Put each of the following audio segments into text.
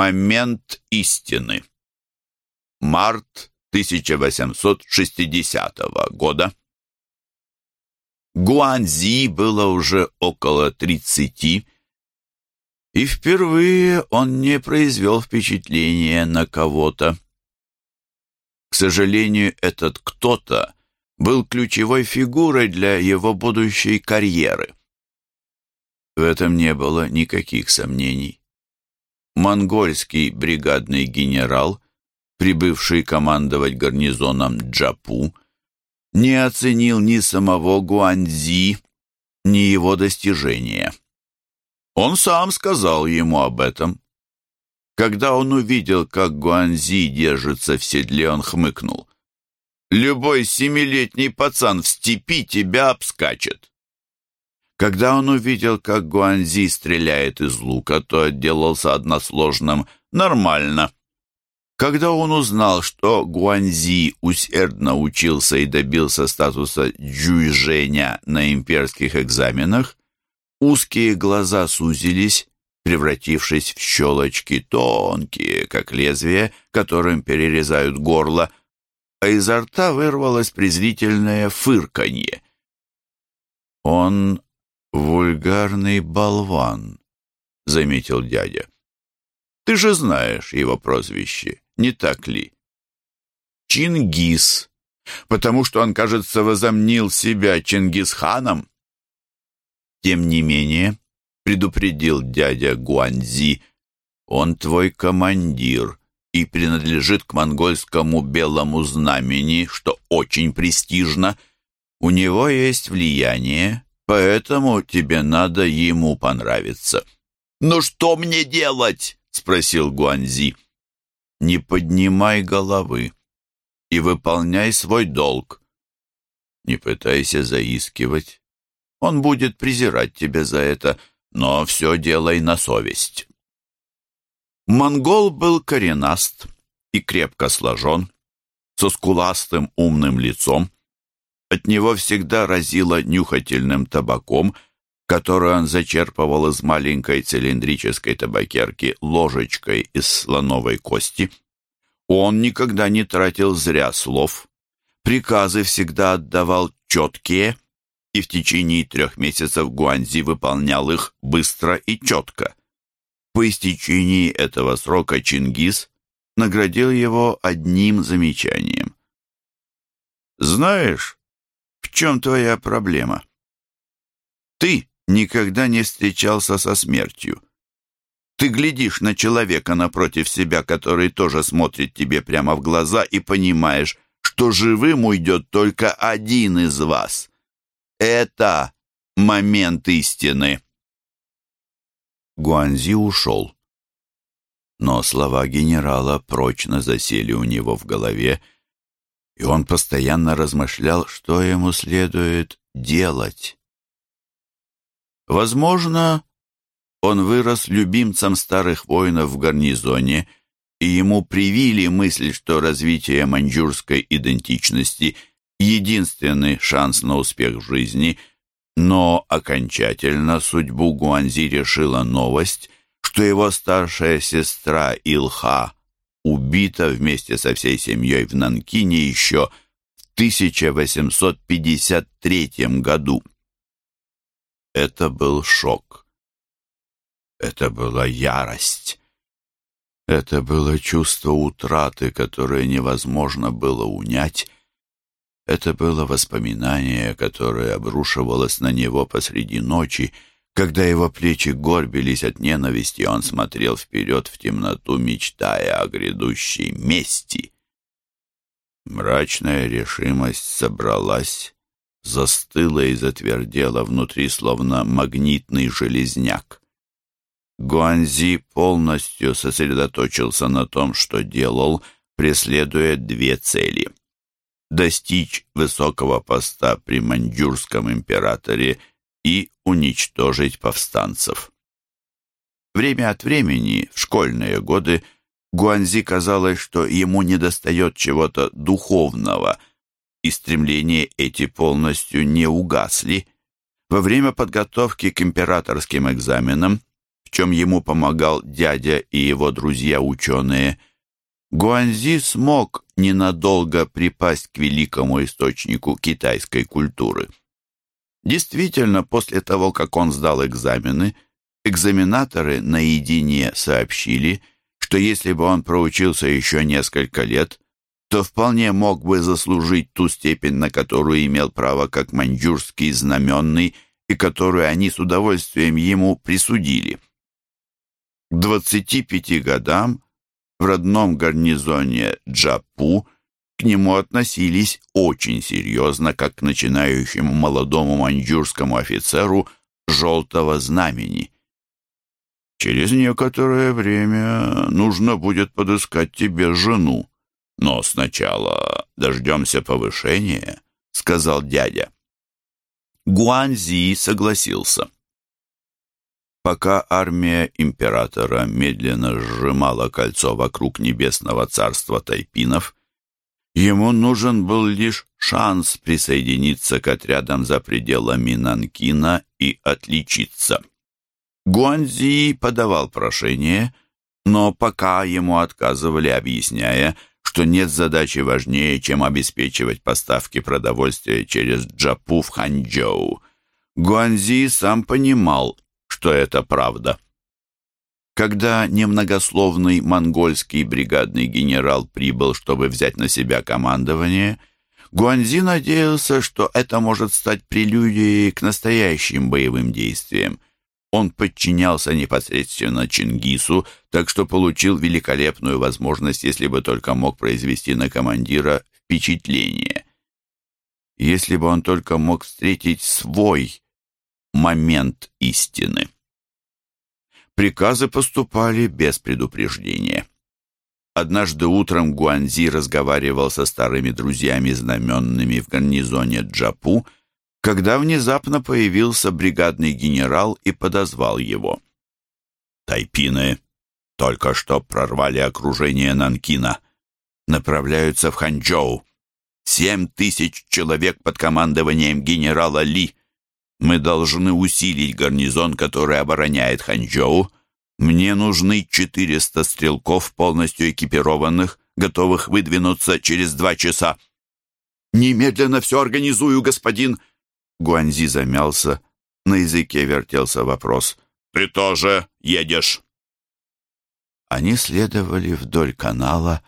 Момент истины. Март 1860 года. Гуанзи было уже около тридцати, и впервые он не произвел впечатления на кого-то. К сожалению, этот кто-то был ключевой фигурой для его будущей карьеры. В этом не было никаких сомнений. Монгольский бригадный генерал, прибывший командовать гарнизоном Джапу, не оценил ни самого Гуанзи, ни его достижения. Он сам сказал ему об этом. Когда он увидел, как Гуанзи держится в седле, он хмыкнул. «Любой семилетний пацан в степи тебя обскачет». Когда он увидел, как Гуанзи стреляет из лука, то отделался односложным «нормально». Когда он узнал, что Гуанзи усердно учился и добился статуса джуйжэня на имперских экзаменах, узкие глаза сузились, превратившись в щелочки тонкие, как лезвие, которым перерезают горло, а изо рта вырвалось презрительное фырканье. «Он вульгарный болван», — заметил дядя. «Ты же знаешь его прозвище не так ли? Чингис, потому что он, кажется, возомнил себя Чингисханом. Тем не менее, предупредил дядя Гуанзи, он твой командир и принадлежит к монгольскому белому знамени, что очень престижно. У него есть влияние, поэтому тебе надо ему понравиться. «Ну что мне делать?» — спросил Гуанзи не поднимай головы и выполняй свой долг. Не пытайся заискивать. Он будет презирать тебя за это, но все делай на совесть. Монгол был коренаст и крепко сложен, со скуластым умным лицом. От него всегда разило нюхательным табаком — которую он зачерпывал из маленькой цилиндрической табакерки ложечкой из слоновой кости. Он никогда не тратил зря слов. Приказы всегда отдавал четкие, и в течение трех месяцев Гуанзи выполнял их быстро и четко. По истечении этого срока Чингис наградил его одним замечанием. «Знаешь, в чем твоя проблема? Ты никогда не встречался со смертью. Ты глядишь на человека напротив себя, который тоже смотрит тебе прямо в глаза, и понимаешь, что живым уйдет только один из вас. Это момент истины. Гуанзи ушел. Но слова генерала прочно засели у него в голове, и он постоянно размышлял, что ему следует делать. Возможно, он вырос любимцем старых воинов в гарнизоне, и ему привили мысль, что развитие маньчжурской идентичности — единственный шанс на успех в жизни, но окончательно судьбу Гуанзи решила новость, что его старшая сестра Илха убита вместе со всей семьей в Нанкине еще в 1853 году. Это был шок. Это была ярость. Это было чувство утраты, которое невозможно было унять. Это было воспоминание, которое обрушивалось на него посреди ночи, когда его плечи горбились от ненависти, он смотрел вперед в темноту, мечтая о грядущей мести. Мрачная решимость собралась застыла и затвердела внутри, словно магнитный железняк. Гуанзи полностью сосредоточился на том, что делал, преследуя две цели. Достичь высокого поста при маньчжурском императоре и уничтожить повстанцев. Время от времени, в школьные годы, Гуанзи казалось, что ему недостает чего-то духовного – и стремления эти полностью не угасли. Во время подготовки к императорским экзаменам в чем ему помогал дядя и его друзья-ученые, Гуанзи смог ненадолго припасть к великому источнику китайской культуры. Действительно, после того, как он сдал экзамены, экзаменаторы наедине сообщили, что если бы он проучился еще несколько лет, то вполне мог бы заслужить ту степень, на которую имел право как маньчжурский знаменный и которую они с удовольствием ему присудили. К 25 годам в родном гарнизоне Джапу к нему относились очень серьезно, как к начинающему молодому маньчжурскому офицеру «желтого знамени». «Через некоторое время нужно будет подыскать тебе жену», «Но сначала дождемся повышения», — сказал дядя. Гуанзи согласился. Пока армия императора медленно сжимала кольцо вокруг небесного царства тайпинов, ему нужен был лишь шанс присоединиться к отрядам за пределами Нанкина и отличиться. Гуанзи подавал прошение, но пока ему отказывали, объясняя, что нет задачи важнее, чем обеспечивать поставки продовольствия через Джапу в Ханчжоу. Гуанзи сам понимал, что это правда. Когда немногословный монгольский бригадный генерал прибыл, чтобы взять на себя командование, Гуанзи надеялся, что это может стать прелюдией к настоящим боевым действиям – он подчинялся непосредственно Чингису, так что получил великолепную возможность, если бы только мог произвести на командира впечатление. Если бы он только мог встретить свой момент истины. Приказы поступали без предупреждения. Однажды утром Гуанзи разговаривал со старыми друзьями знаменными в гарнизоне Джапу, когда внезапно появился бригадный генерал и подозвал его. «Тайпины только что прорвали окружение Нанкина. Направляются в Ханчжоу. Семь тысяч человек под командованием генерала Ли. Мы должны усилить гарнизон, который обороняет Ханчжоу. Мне нужны четыреста стрелков, полностью экипированных, готовых выдвинуться через два часа. «Немедленно все организую, господин!» Гуанзи замялся. На языке вертелся вопрос. «Ты тоже едешь?» Они следовали вдоль канала,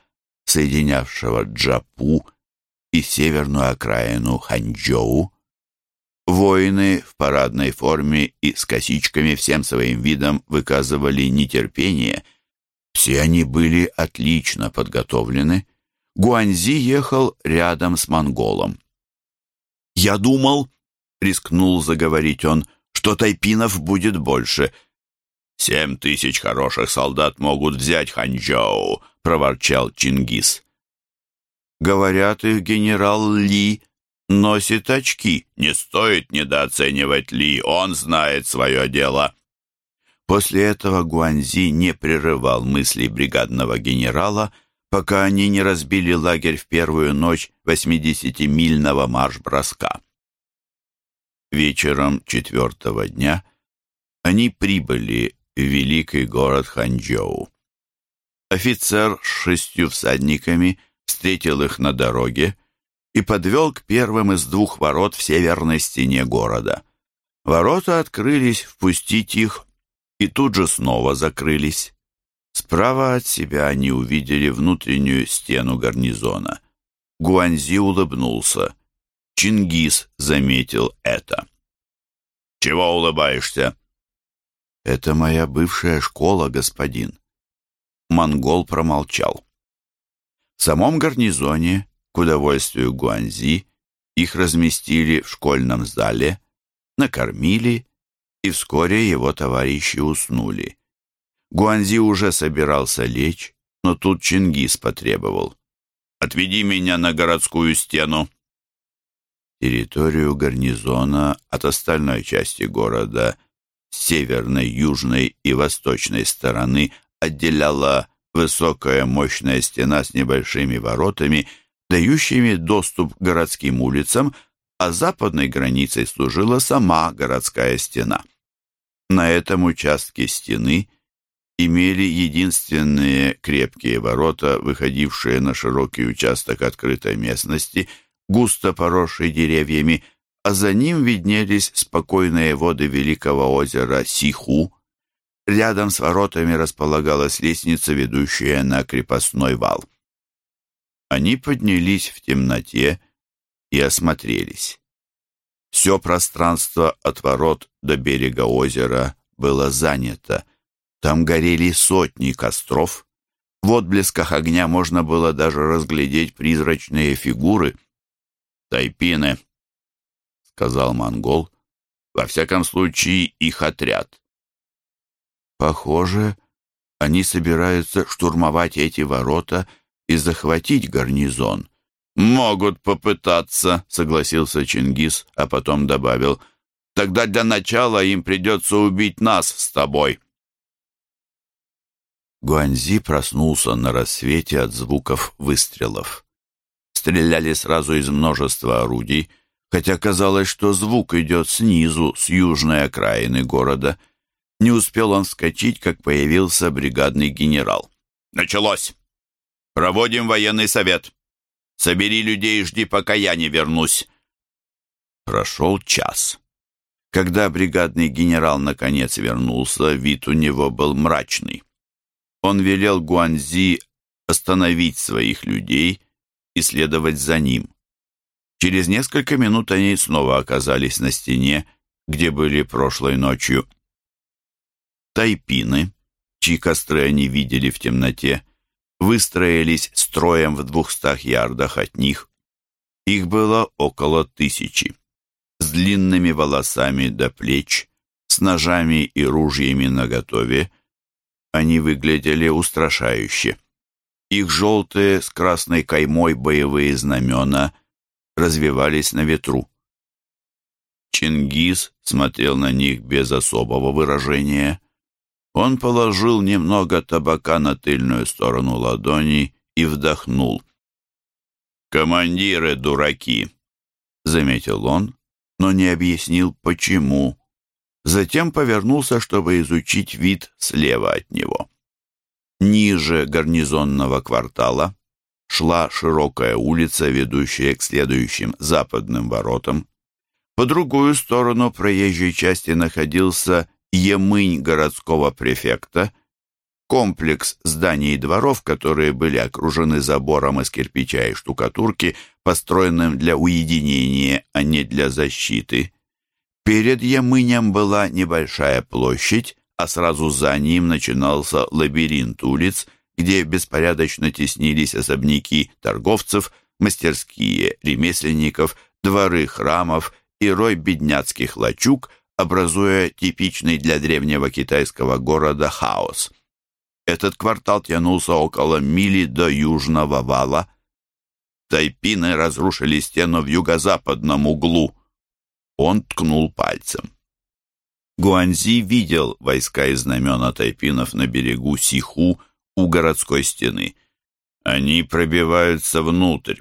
соединявшего Джапу и северную окраину Ханчжоу. Воины в парадной форме и с косичками всем своим видом выказывали нетерпение. Все они были отлично подготовлены. Гуанзи ехал рядом с монголом. «Я думал, рискнул заговорить он, что тайпинов будет больше. «Семь тысяч хороших солдат могут взять Ханчжоу», — проворчал Чингис. «Говорят, их генерал Ли носит очки. Не стоит недооценивать Ли, он знает свое дело». После этого Гуанзи не прерывал мыслей бригадного генерала, пока они не разбили лагерь в первую ночь 80-мильного марш-броска. Вечером четвертого дня они прибыли в великий город Ханчжоу. Офицер с шестью всадниками встретил их на дороге и подвел к первым из двух ворот в северной стене города. Ворота открылись впустить их и тут же снова закрылись. Справа от себя они увидели внутреннюю стену гарнизона. Гуанзи улыбнулся. Чингис заметил это. «Чего улыбаешься?» «Это моя бывшая школа, господин». Монгол промолчал. В самом гарнизоне, к удовольствию Гуанзи, их разместили в школьном зале, накормили, и вскоре его товарищи уснули. Гуанзи уже собирался лечь, но тут Чингис потребовал. «Отведи меня на городскую стену». Территорию гарнизона от остальной части города с северной, южной и восточной стороны отделяла высокая мощная стена с небольшими воротами, дающими доступ к городским улицам, а западной границей служила сама городская стена. на этом участке стены имели единственные крепкие ворота, выходившие на широкий участок открытой местности, густо поросший деревьями, а за ним виднелись спокойные воды великого озера Сиху. Рядом с воротами располагалась лестница, ведущая на крепостной вал. Они поднялись в темноте и осмотрелись. Все пространство от ворот до берега озера было занято. Там горели сотни костров. В отблесках огня можно было даже разглядеть призрачные фигуры. «Тайпины», — сказал монгол, — «во всяком случае их отряд». «Похоже, они собираются штурмовать эти ворота и захватить гарнизон», «Могут попытаться», — согласился Чингис, а потом добавил, «Тогда для начала им придется убить нас с тобой». Гуанзи проснулся на рассвете от звуков выстрелов. Стреляли сразу из множества орудий, хотя казалось, что звук идет снизу, с южной окраины города. Не успел он вскочить, как появился бригадный генерал. «Началось! Проводим военный совет!» Собери людей и жди, пока я не вернусь». Прошел час. Когда бригадный генерал наконец вернулся, вид у него был мрачный. Он велел Гуанзи остановить своих людей и следовать за ним. Через несколько минут они снова оказались на стене, где были прошлой ночью. Тайпины, чьи костры они видели в темноте, выстроились строем в двухстах ярдах от них. Их было около тысячи. С длинными волосами до плеч, с ножами и ружьями наготове, они выглядели устрашающе. Их желтые с красной каймой боевые знамена развивались на ветру. Чингис смотрел на них без особого выражения, он положил немного табака на тыльную сторону ладони и вдохнул. «Командиры дураки», — заметил он, но не объяснил, почему. Затем повернулся, чтобы изучить вид слева от него. Ниже гарнизонного квартала шла широкая улица, ведущая к следующим западным воротам. По другую сторону проезжей части находился Емынь городского префекта, комплекс зданий и дворов, которые были окружены забором из кирпича и штукатурки, построенным для уединения, а не для защиты. Перед Ямынем была небольшая площадь, а сразу за ним начинался лабиринт улиц, где беспорядочно теснились особняки торговцев, мастерские ремесленников, дворы храмов и рой бедняцких лачуг – образуя типичный для древнего китайского города хаос. Этот квартал тянулся около мили до южного вала. Тайпины разрушили стену в юго-западном углу. Он ткнул пальцем. Гуанзи видел войска и знамена тайпинов на берегу Сиху у городской стены. Они пробиваются внутрь.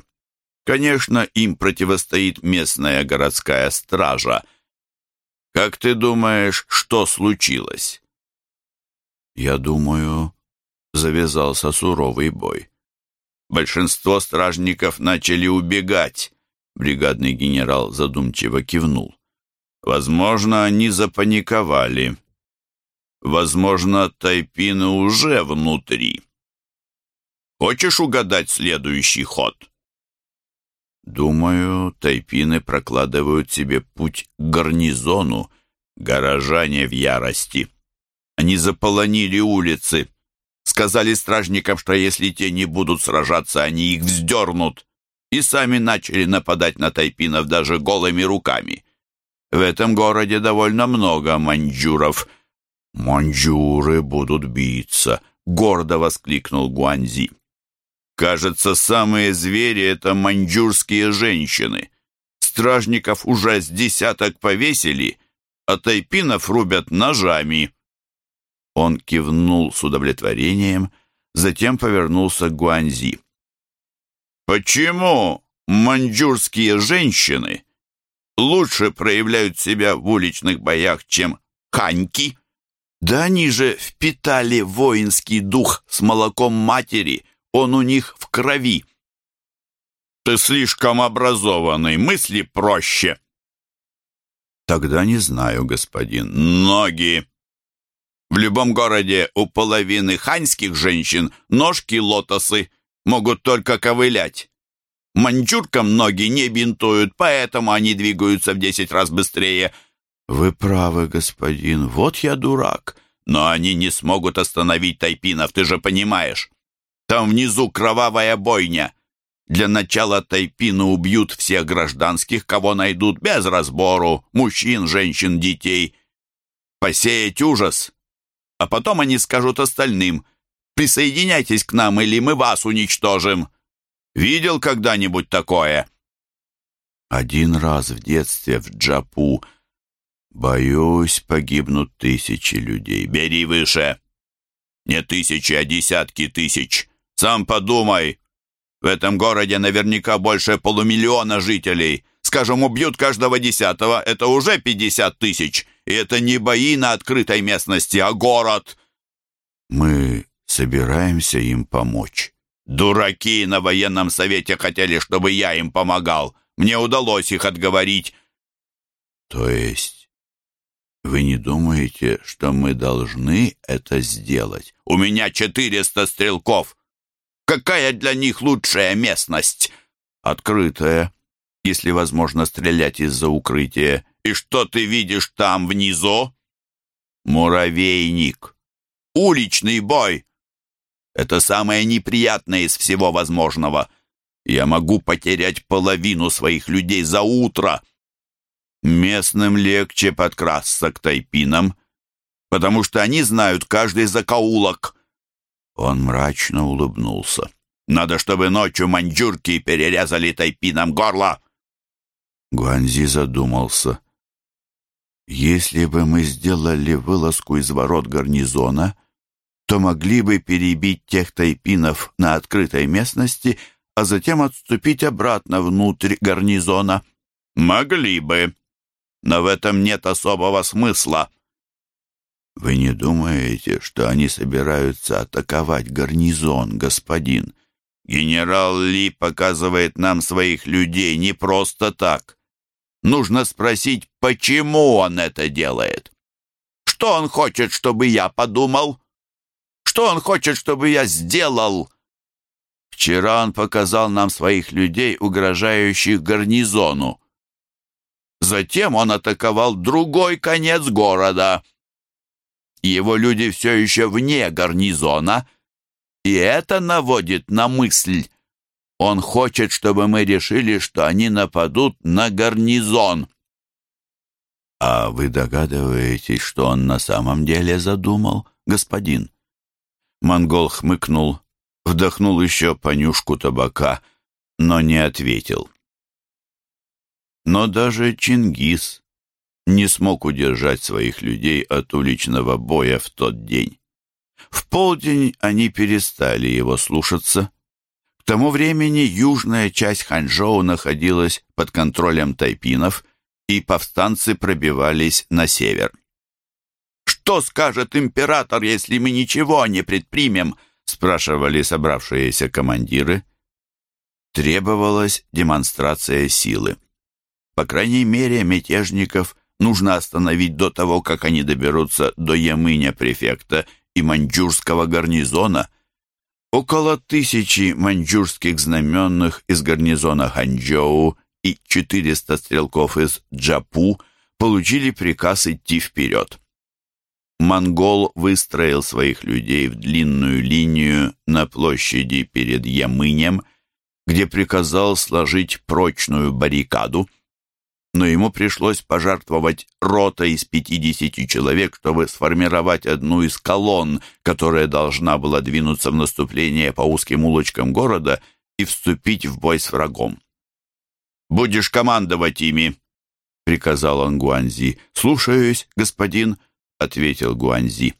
Конечно, им противостоит местная городская стража — как ты думаешь, что случилось?» «Я думаю, завязался суровый бой. Большинство стражников начали убегать», — бригадный генерал задумчиво кивнул. «Возможно, они запаниковали. Возможно, тайпины уже внутри. Хочешь угадать следующий ход?» Думаю, тайпины прокладывают себе путь к гарнизону. Горожане в ярости. Они заполонили улицы. Сказали стражникам, что если те не будут сражаться, они их вздернут. И сами начали нападать на тайпинов даже голыми руками. В этом городе довольно много маньчжуров. «Маньчжуры будут биться», — гордо воскликнул Гуанзи. Кажется, самые звери — это маньчжурские женщины. Стражников уже с десяток повесили, а тайпинов рубят ножами. Он кивнул с удовлетворением, затем повернулся к Гуанзи. «Почему маньчжурские женщины лучше проявляют себя в уличных боях, чем ханьки?» Да они же впитали воинский дух с молоком матери, он у них в крови. Ты слишком образованный, мысли проще. Тогда не знаю, господин. Ноги. В любом городе у половины ханьских женщин ножки-лотосы могут только ковылять. Маньчуркам ноги не бинтуют, поэтому они двигаются в десять раз быстрее. Вы правы, господин, вот я дурак. Но они не смогут остановить тайпинов, ты же понимаешь. Там внизу кровавая бойня. Для начала тайпины убьют всех гражданских, кого найдут, без разбору, мужчин, женщин, детей. Посеять ужас. А потом они скажут остальным, присоединяйтесь к нам, или мы вас уничтожим. Видел когда-нибудь такое?» Один раз в детстве в Джапу. Боюсь, погибнут тысячи людей. Бери выше. Не тысячи, а десятки тысяч. Сам подумай. В этом городе наверняка больше полумиллиона жителей. Скажем, убьют каждого десятого. Это уже пятьдесят тысяч. И это не бои на открытой местности, а город. Мы собираемся им помочь. Дураки на военном совете хотели, чтобы я им помогал. Мне удалось их отговорить. То есть вы не думаете, что мы должны это сделать? У меня четыреста стрелков. Какая для них лучшая местность? Открытая, если возможно стрелять из-за укрытия. И что ты видишь там внизу? Муравейник. Уличный бой. Это самое неприятное из всего возможного. Я могу потерять половину своих людей за утро. Местным легче подкрасться к тайпинам, потому что они знают каждый закоулок. Он мрачно улыбнулся. Надо, чтобы ночью маньчжурки перерезали тайпинам горло. Гуанзи задумался. Если бы мы сделали вылазку из ворот гарнизона, то могли бы перебить тех тайпинов на открытой местности, а затем отступить обратно внутрь гарнизона. Могли бы, но в этом нет особого смысла. Вы не думаете, что они собираются атаковать гарнизон, господин? Генерал Ли показывает нам своих людей не просто так. Нужно спросить, почему он это делает. Что он хочет, чтобы я подумал? Что он хочет, чтобы я сделал? Вчера он показал нам своих людей, угрожающих гарнизону. Затем он атаковал другой конец города. Его люди все еще вне гарнизона, и это наводит на мысль. Он хочет, чтобы мы решили, что они нападут на гарнизон. А вы догадываетесь, что он на самом деле задумал, господин? Монгол хмыкнул, вдохнул еще понюшку табака, но не ответил. Но даже Чингис не смог удержать своих людей от уличного боя в тот день. В полдень они перестали его слушаться. К тому времени южная часть Ханчжоу находилась под контролем тайпинов, и повстанцы пробивались на север. «Что скажет император, если мы ничего не предпримем?» спрашивали собравшиеся командиры. Требовалась демонстрация силы. По крайней мере, мятежников нужно остановить до того, как они доберутся до Ямыня префекта и маньчжурского гарнизона. Около тысячи маньчжурских знаменных из гарнизона Ханчжоу и 400 стрелков из Джапу получили приказ идти вперед монгол выстроил своих людей в длинную линию на площади перед Ямынем, где приказал сложить прочную баррикаду, но ему пришлось пожертвовать ротой из 50 человек, чтобы сформировать одну из колонн, которая должна была двинуться в наступление по узким улочкам города и вступить в бой с врагом. «Будешь командовать ими», — приказал он Гуанзи. «Слушаюсь, господин», — ответил Гуанзи.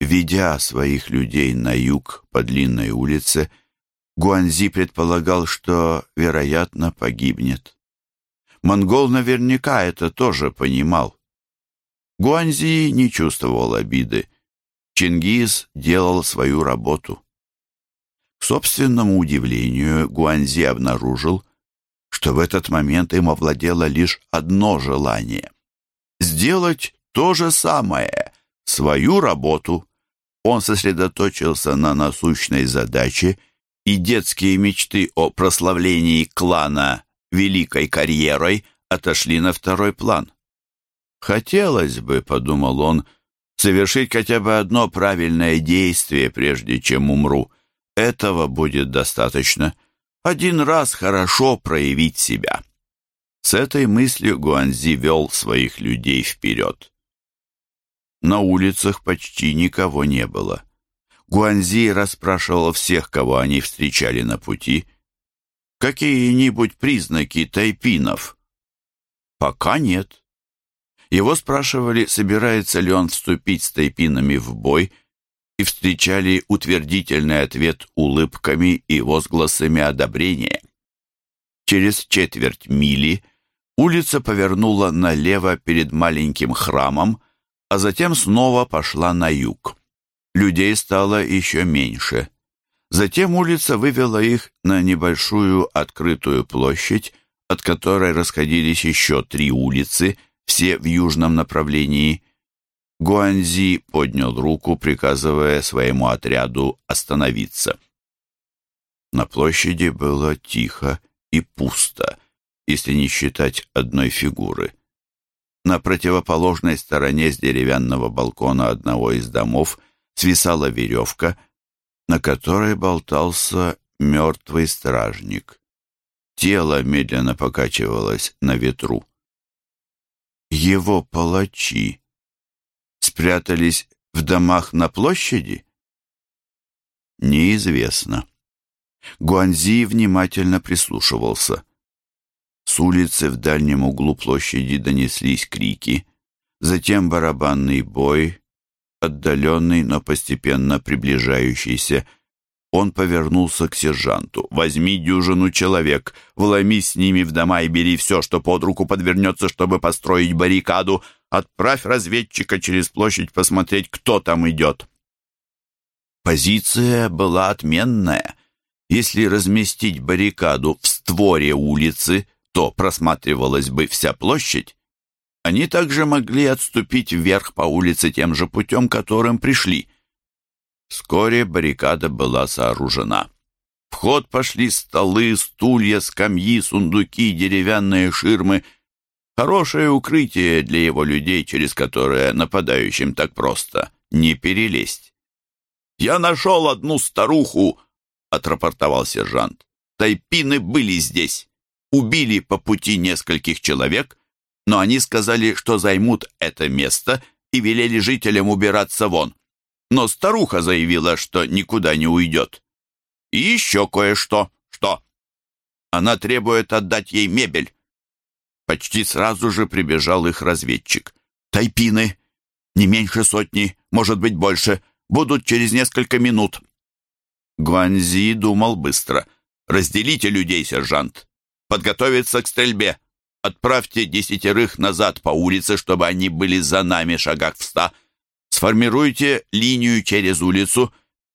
Ведя своих людей на юг по длинной улице, Гуанзи предполагал, что, вероятно, погибнет. Монгол наверняка это тоже понимал. Гуанзи не чувствовал обиды. Чингис делал свою работу. К собственному удивлению, Гуанзи обнаружил, что в этот момент им овладело лишь одно желание — сделать то же самое, свою работу. Он сосредоточился на насущной задаче, и детские мечты о прославлении клана великой карьерой отошли на второй план. «Хотелось бы», — подумал он, — «совершить хотя бы одно правильное действие, прежде чем умру. Этого будет достаточно. Один раз хорошо проявить себя». С этой мыслью Гуанзи вел своих людей вперед. На улицах почти никого не было. Гуанзи расспрашивал всех, кого они встречали на пути. Какие-нибудь признаки тайпинов? Пока нет. Его спрашивали, собирается ли он вступить с тайпинами в бой, и встречали утвердительный ответ улыбками и возгласами одобрения. Через четверть мили улица повернула налево перед маленьким храмом, а затем снова пошла на юг. Людей стало еще меньше. Затем улица вывела их на небольшую открытую площадь, от которой расходились еще три улицы, все в южном направлении. Гуанзи поднял руку, приказывая своему отряду остановиться. На площади было тихо и пусто, если не считать одной фигуры. На противоположной стороне с деревянного балкона одного из домов свисала веревка, на которой болтался мертвый стражник. Тело медленно покачивалось на ветру. Его палачи спрятались в домах на площади? Неизвестно. Гуанзи внимательно прислушивался. С улицы в дальнем углу площади донеслись крики, затем барабанный бой, отдаленный, но постепенно приближающийся. Он повернулся к сержанту. «Возьми дюжину человек, вломись с ними в дома и бери все, что под руку подвернется, чтобы построить баррикаду. Отправь разведчика через площадь посмотреть, кто там идет». Позиция была отменная. Если разместить баррикаду в створе улицы, то просматривалась бы вся площадь, они также могли отступить вверх по улице тем же путем, которым пришли. Вскоре баррикада была сооружена. В ход пошли столы, стулья, скамьи, сундуки, деревянные ширмы. Хорошее укрытие для его людей, через которое нападающим так просто не перелезть. «Я нашел одну старуху!» — отрапортовал сержант. «Тайпины были здесь убили по пути нескольких человек, но они сказали, что займут это место и велели жителям убираться вон. Но старуха заявила, что никуда не уйдет. И еще кое-что. Что? Она требует отдать ей мебель. Почти сразу же прибежал их разведчик. Тайпины, не меньше сотни, может быть больше, будут через несколько минут. Гуанзи думал быстро. «Разделите людей, сержант подготовиться к стрельбе. Отправьте десятерых назад по улице, чтобы они были за нами шагах в ста. Сформируйте линию через улицу.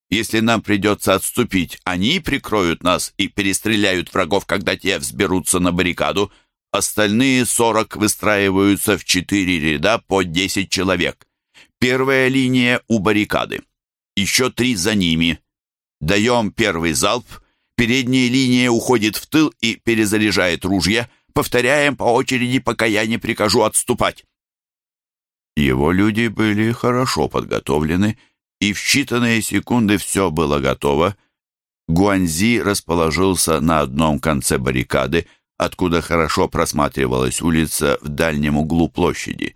Если нам придется отступить, они прикроют нас и перестреляют врагов, когда те взберутся на баррикаду. Остальные сорок выстраиваются в четыре ряда по десять человек. Первая линия у баррикады. Еще три за ними. Даем первый залп, Передняя линия уходит в тыл и перезаряжает ружья. Повторяем по очереди, пока я не прикажу отступать. Его люди были хорошо подготовлены, и в считанные секунды все было готово. Гуанзи расположился на одном конце баррикады, откуда хорошо просматривалась улица в дальнем углу площади.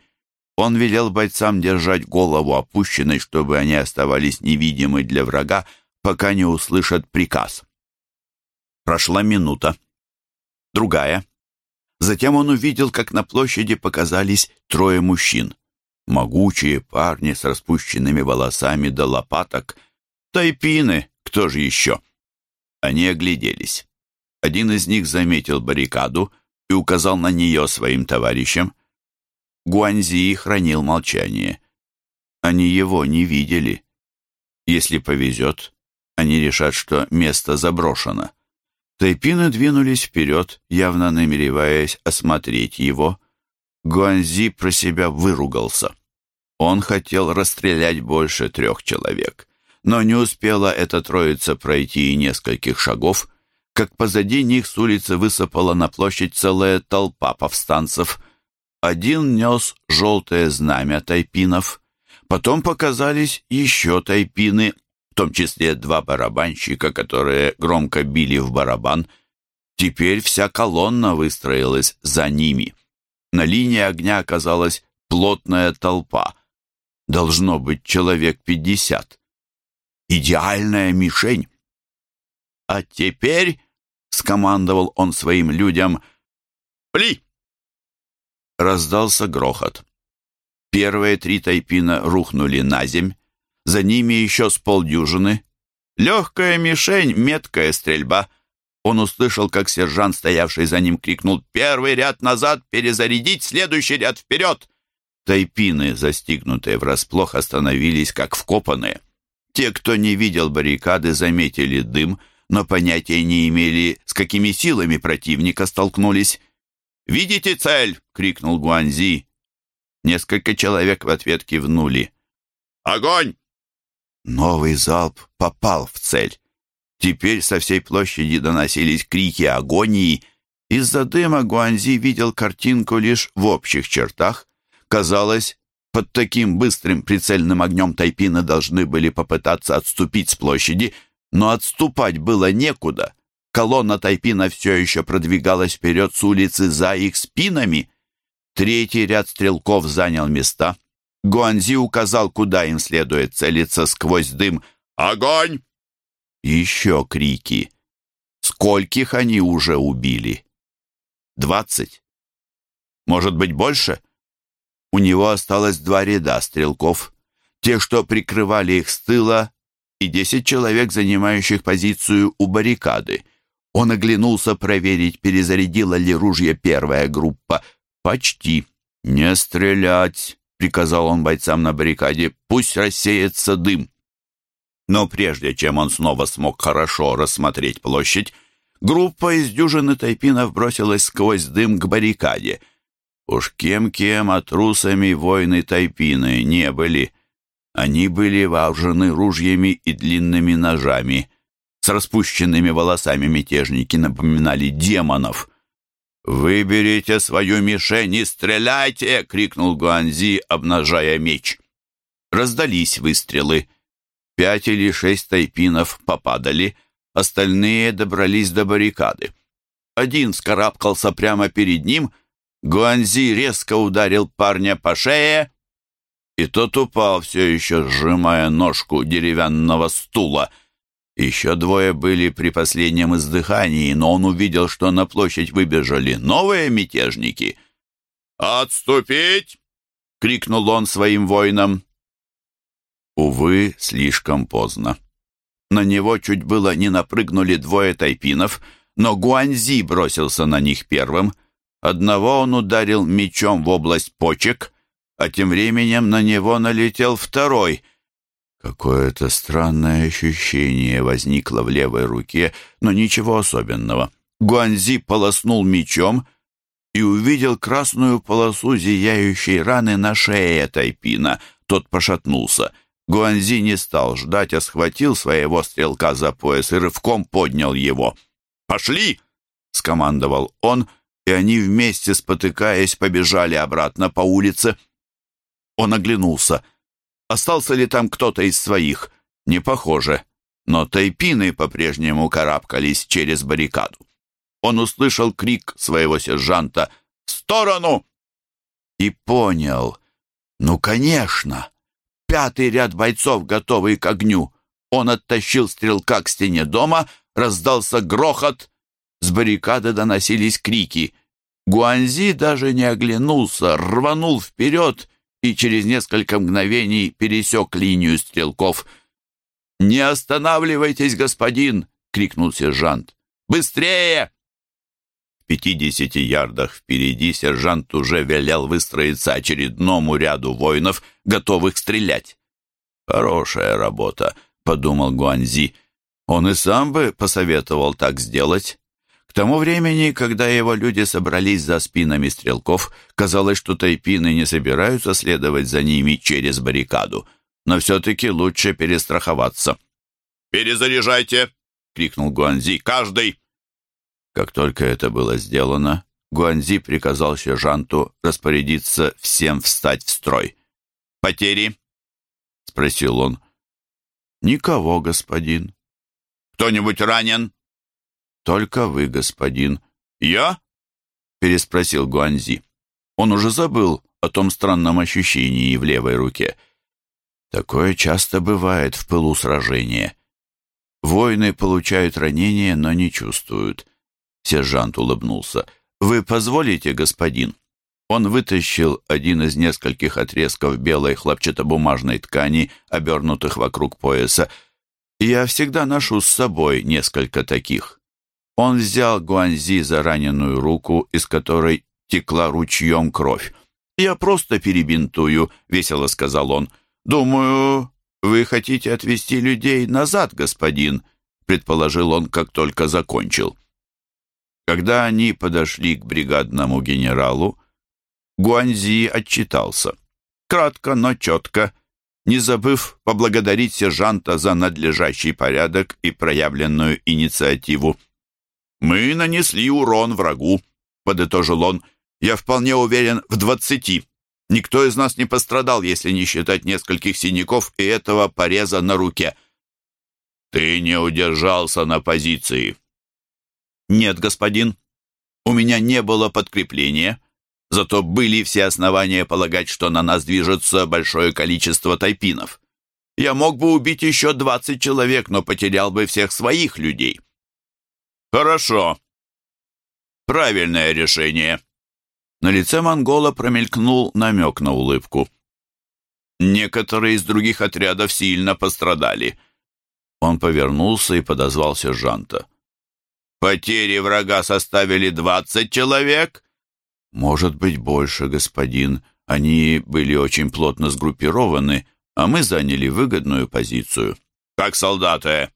Он велел бойцам держать голову опущенной, чтобы они оставались невидимы для врага, пока не услышат приказ. Прошла минута. Другая. Затем он увидел, как на площади показались трое мужчин. Могучие парни с распущенными волосами до лопаток. Тайпины, кто же еще? Они огляделись. Один из них заметил баррикаду и указал на нее своим товарищам. Гуанзи хранил молчание. Они его не видели. Если повезет, они решат, что место заброшено. Тайпины двинулись вперед, явно намереваясь осмотреть его. Гуанзи про себя выругался. Он хотел расстрелять больше трех человек, но не успела эта троица пройти и нескольких шагов, как позади них с улицы высыпала на площадь целая толпа повстанцев. Один нес желтое знамя тайпинов, потом показались еще тайпины, в том числе два барабанщика, которые громко били в барабан. Теперь вся колонна выстроилась за ними. На линии огня оказалась плотная толпа. Должно быть человек пятьдесят. Идеальная мишень. А теперь скомандовал он своим людям «Пли!». Раздался грохот. Первые три тайпина рухнули на земь, за ними еще с полдюжины. Легкая мишень, меткая стрельба. Он услышал, как сержант, стоявший за ним, крикнул «Первый ряд назад, перезарядить, следующий ряд вперед!» Тайпины, застигнутые врасплох, остановились как вкопанные. Те, кто не видел баррикады, заметили дым — но понятия не имели, с какими силами противника столкнулись. «Видите цель?» — крикнул Гуанзи. Несколько человек в ответ кивнули. «Огонь!» Новый залп попал в цель. Теперь со всей площади доносились крики агонии. Из-за дыма Гуанзи видел картинку лишь в общих чертах. Казалось, под таким быстрым прицельным огнем тайпины должны были попытаться отступить с площади — но отступать было некуда. Колонна Тайпина все еще продвигалась вперед с улицы за их спинами. Третий ряд стрелков занял места. Гуанзи указал, куда им следует целиться сквозь дым. «Огонь!» Еще крики. Скольких они уже убили? Двадцать? Может быть, больше? У него осталось два ряда стрелков. Те, что прикрывали их с тыла, и десять человек, занимающих позицию у баррикады. Он оглянулся проверить, перезарядила ли ружье первая группа. «Почти. Не стрелять!» — приказал он бойцам на баррикаде. «Пусть рассеется дым». Но прежде чем он снова смог хорошо рассмотреть площадь, группа из дюжины тайпинов бросилась сквозь дым к баррикаде. Уж кем-кем, а трусами войны тайпины не были. Они были вооружены ружьями и длинными ножами. С распущенными волосами мятежники напоминали демонов. «Выберите свою мишень и стреляйте!» — крикнул Гуанзи, обнажая меч. Раздались выстрелы. Пять или шесть тайпинов попадали, остальные добрались до баррикады. Один скарабкался прямо перед ним, Гуанзи резко ударил парня по шее, и тот упал, все еще сжимая ножку деревянного стула. Еще двое были при последнем издыхании, но он увидел, что на площадь выбежали новые мятежники. «Отступить!» — крикнул он своим воинам. Увы, слишком поздно. На него чуть было не напрыгнули двое тайпинов, но Гуанзи бросился на них первым. Одного он ударил мечом в область почек — а тем временем на него налетел второй. Какое-то странное ощущение возникло в левой руке, но ничего особенного. Гуанзи полоснул мечом и увидел красную полосу зияющей раны на шее Тайпина. Тот пошатнулся. Гуанзи не стал ждать, а схватил своего стрелка за пояс и рывком поднял его. «Пошли!» — скомандовал он, и они вместе, спотыкаясь, побежали обратно по улице. Он оглянулся. Остался ли там кто-то из своих? Не похоже. Но тайпины по-прежнему карабкались через баррикаду. Он услышал крик своего сержанта «В сторону!» и понял. Ну, конечно! Пятый ряд бойцов, готовый к огню. Он оттащил стрелка к стене дома, раздался грохот. С баррикады доносились крики. Гуанзи даже не оглянулся, рванул вперед и через несколько мгновений пересек линию стрелков. «Не останавливайтесь, господин!» — крикнул сержант. «Быстрее!» пятидесяти ярдах впереди сержант уже велел выстроиться очередному ряду воинов, готовых стрелять. «Хорошая работа», — подумал Гуанзи. Он и сам бы посоветовал так сделать. Тому времени, когда его люди собрались за спинами стрелков, казалось, что тайпины не собираются следовать за ними через баррикаду, но все-таки лучше перестраховаться. «Перезаряжайте!» — крикнул Гуанзи. «Каждый!» Как только это было сделано, Гуанзи приказал сержанту распорядиться всем встать в строй. «Потери?» — спросил он. «Никого, господин». «Кто-нибудь ранен?» «Только вы, господин». «Я?» — переспросил Гуанзи. Он уже забыл о том странном ощущении в левой руке. Такое часто бывает в пылу сражения. Воины получают ранения, но не чувствуют. Сержант улыбнулся. «Вы позволите, господин?» Он вытащил один из нескольких отрезков белой хлопчатобумажной ткани, обернутых вокруг пояса. «Я всегда ношу с собой несколько таких». Он взял Гуанзи за раненую руку, из которой текла ручьем кровь. «Я просто перебинтую», — весело сказал он. «Думаю, вы хотите отвезти людей назад, господин», — предположил он, как только закончил. Когда они подошли к бригадному генералу, Гуанзи отчитался. Кратко, но четко, не забыв поблагодарить сержанта за надлежащий порядок и проявленную инициативу. «Мы нанесли урон врагу», — подытожил он. «Я вполне уверен в двадцати. Никто из нас не пострадал, если не считать нескольких синяков и этого пореза на руке». «Ты не удержался на позиции». «Нет, господин. У меня не было подкрепления. Зато были все основания полагать, что на нас движется большое количество тайпинов. Я мог бы убить еще двадцать человек, но потерял бы всех своих людей». «Хорошо. Правильное решение». На лице монгола промелькнул намек на улыбку. «Некоторые из других отрядов сильно пострадали». Он повернулся и подозвал сержанта. «Потери врага составили двадцать человек?» «Может быть, больше, господин. Они были очень плотно сгруппированы, а мы заняли выгодную позицию». «Как солдаты?»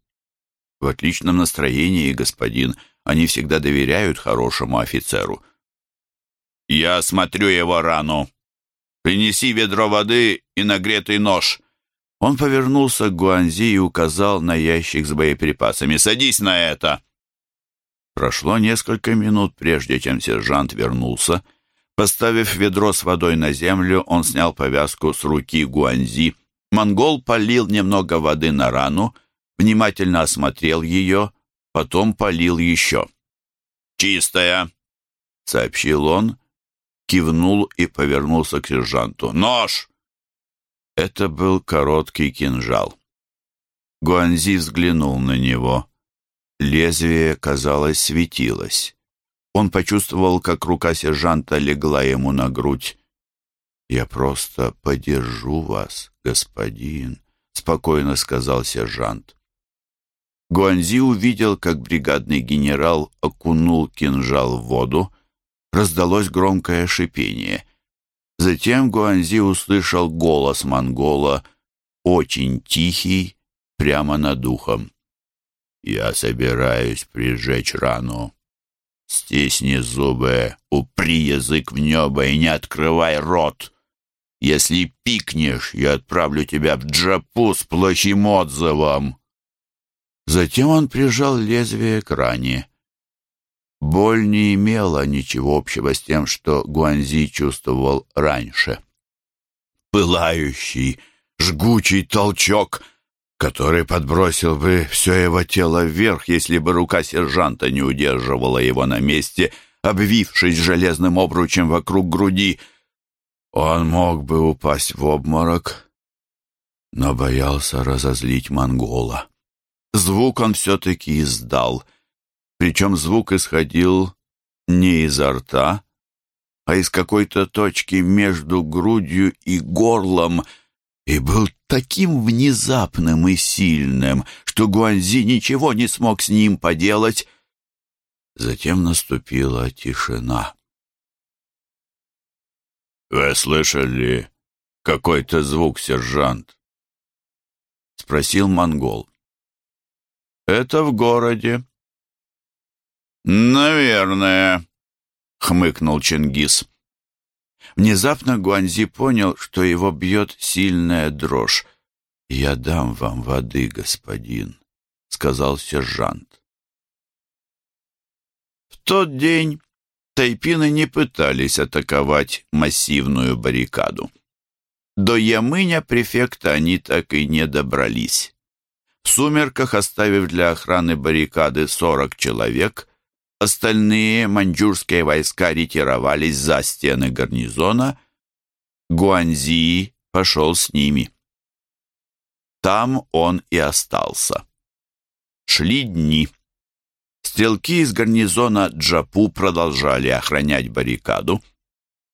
В отличном настроении, господин. Они всегда доверяют хорошему офицеру. Я смотрю его рану. Принеси ведро воды и нагретый нож. Он повернулся к Гуанзи и указал на ящик с боеприпасами. «Садись на это!» Прошло несколько минут, прежде чем сержант вернулся. Поставив ведро с водой на землю, он снял повязку с руки Гуанзи. Монгол полил немного воды на рану, внимательно осмотрел ее, потом полил еще. «Чистая», — сообщил он, кивнул и повернулся к сержанту. «Нож!» Это был короткий кинжал. Гуанзи взглянул на него. Лезвие, казалось, светилось. Он почувствовал, как рука сержанта легла ему на грудь. «Я просто подержу вас, господин», — спокойно сказал сержант. Гуанзи увидел, как бригадный генерал окунул кинжал в воду. Раздалось громкое шипение. Затем Гуанзи услышал голос монгола, очень тихий, прямо над ухом. «Я собираюсь прижечь рану. Стисни зубы, упри язык в небо и не открывай рот. Если пикнешь, я отправлю тебя в Джапу с плохим отзывом». Затем он прижал лезвие к ране. Боль не имела ничего общего с тем, что Гуанзи чувствовал раньше. Пылающий, жгучий толчок, который подбросил бы все его тело вверх, если бы рука сержанта не удерживала его на месте, обвившись железным обручем вокруг груди. Он мог бы упасть в обморок, но боялся разозлить монгола. Звук он все-таки издал, причем звук исходил не изо рта, а из какой-то точки между грудью и горлом, и был таким внезапным и сильным, что Гуанзи ничего не смог с ним поделать. Затем наступила тишина. «Вы слышали какой-то звук, сержант?» — спросил монгол. «Это в городе». «Наверное», — хмыкнул Чингис. Внезапно Гуанзи понял, что его бьет сильная дрожь. «Я дам вам воды, господин», — сказал сержант. В тот день тайпины не пытались атаковать массивную баррикаду. До Ямыня префекта они так и не добрались. В сумерках, оставив для охраны баррикады 40 человек, остальные маньчжурские войска ретировались за стены гарнизона. Гуанзи пошел с ними. Там он и остался. Шли дни. Стрелки из гарнизона Джапу продолжали охранять баррикаду,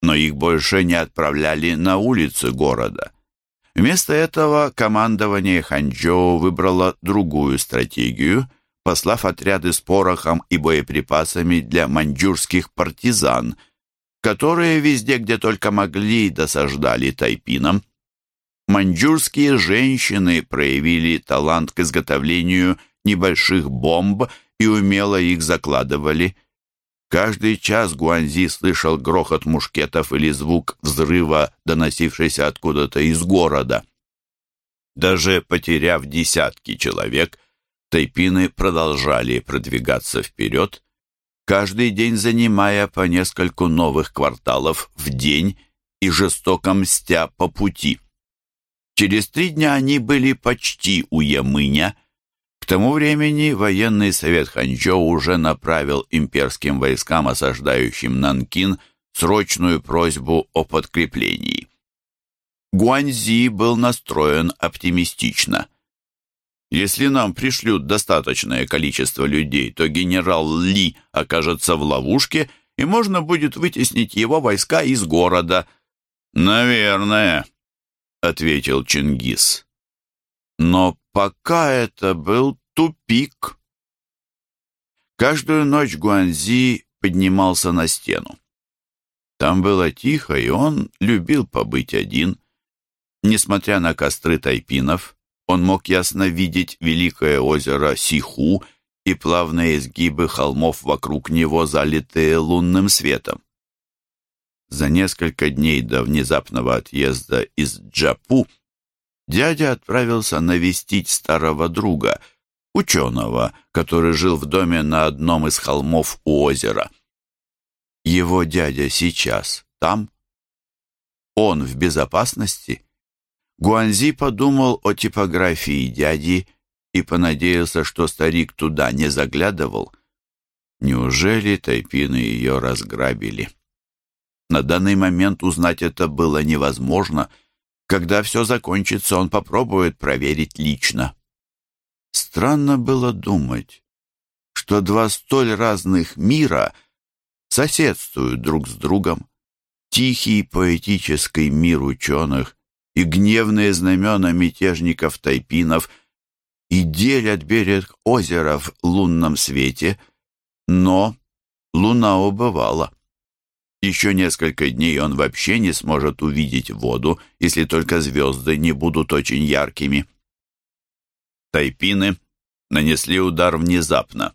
но их больше не отправляли на улицы города. Вместо этого командование Ханчжоу выбрало другую стратегию, послав отряды с порохом и боеприпасами для маньчжурских партизан, которые везде, где только могли, досаждали тайпинам. Маньчжурские женщины проявили талант к изготовлению небольших бомб и умело их закладывали. Каждый час Гуанзи слышал грохот мушкетов или звук взрыва, доносившийся откуда-то из города. Даже потеряв десятки человек, тайпины продолжали продвигаться вперед, каждый день занимая по нескольку новых кварталов в день и жестоко мстя по пути. Через три дня они были почти у Ямыня. Тому времени военный совет Ханчжоу уже направил имперским войскам, осаждающим Нанкин, срочную просьбу о подкреплении. Гуанзи был настроен оптимистично. Если нам пришлют достаточное количество людей, то генерал Ли окажется в ловушке, и можно будет вытеснить его войска из города. Наверное, — ответил Чингис. Но пока это был тупик. Каждую ночь Гуанзи поднимался на стену. Там было тихо, и он любил побыть один. Несмотря на костры тайпинов, он мог ясно видеть великое озеро Сиху и плавные изгибы холмов вокруг него, залитые лунным светом. За несколько дней до внезапного отъезда из Джапу дядя отправился навестить старого друга, ученого, который жил в доме на одном из холмов у озера. Его дядя сейчас там? Он в безопасности? Гуанзи подумал о типографии дяди и понадеялся, что старик туда не заглядывал. Неужели тайпины ее разграбили? На данный момент узнать это было невозможно. Когда все закончится, он попробует проверить лично. Странно было думать, что два столь разных мира соседствуют друг с другом. Тихий поэтический мир ученых и гневные знамена мятежников-тайпинов и делят берег озера в лунном свете, но луна убывала. Еще несколько дней он вообще не сможет увидеть воду, если только звезды не будут очень яркими. Тайпины нанесли удар внезапно.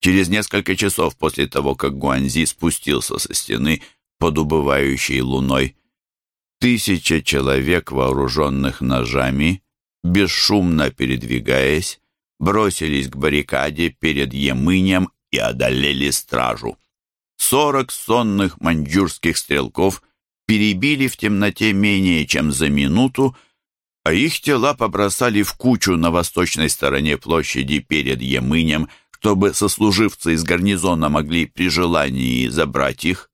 Через несколько часов после того, как Гуанзи спустился со стены под убывающей луной, тысяча человек, вооруженных ножами, бесшумно передвигаясь, бросились к баррикаде перед Емынем и одолели стражу. Сорок сонных маньчжурских стрелков перебили в темноте менее чем за минуту, а их тела побросали в кучу на восточной стороне площади перед Емынем, чтобы сослуживцы из гарнизона могли при желании забрать их.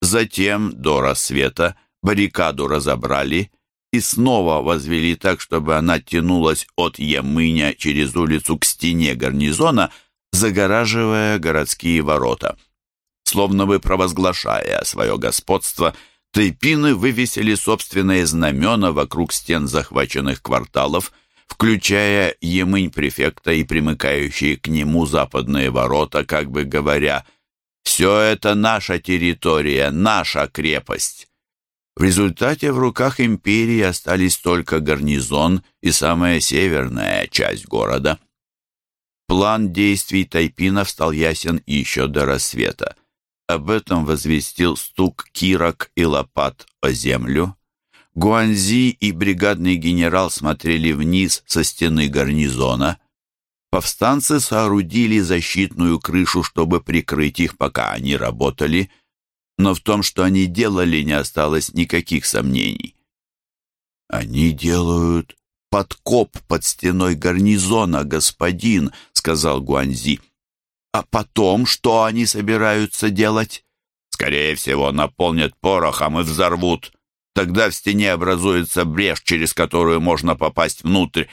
Затем, до рассвета, баррикаду разобрали и снова возвели так, чтобы она тянулась от Емыня через улицу к стене гарнизона, загораживая городские ворота. Словно бы провозглашая свое господство, тайпины вывесили собственные знамена вокруг стен захваченных кварталов, включая Емынь-префекта и примыкающие к нему западные ворота, как бы говоря, «Все это наша территория, наша крепость». В результате в руках империи остались только гарнизон и самая северная часть города. План действий тайпинов стал ясен еще до рассвета. Об этом возвестил стук кирок и лопат о землю. Гуанзи и бригадный генерал смотрели вниз со стены гарнизона. Повстанцы соорудили защитную крышу, чтобы прикрыть их, пока они работали – но в том, что они делали, не осталось никаких сомнений. «Они делают подкоп под стеной гарнизона, господин», — сказал Гуанзи. «А потом что они собираются делать?» «Скорее всего, наполнят порохом и взорвут. Тогда в стене образуется брешь, через которую можно попасть внутрь.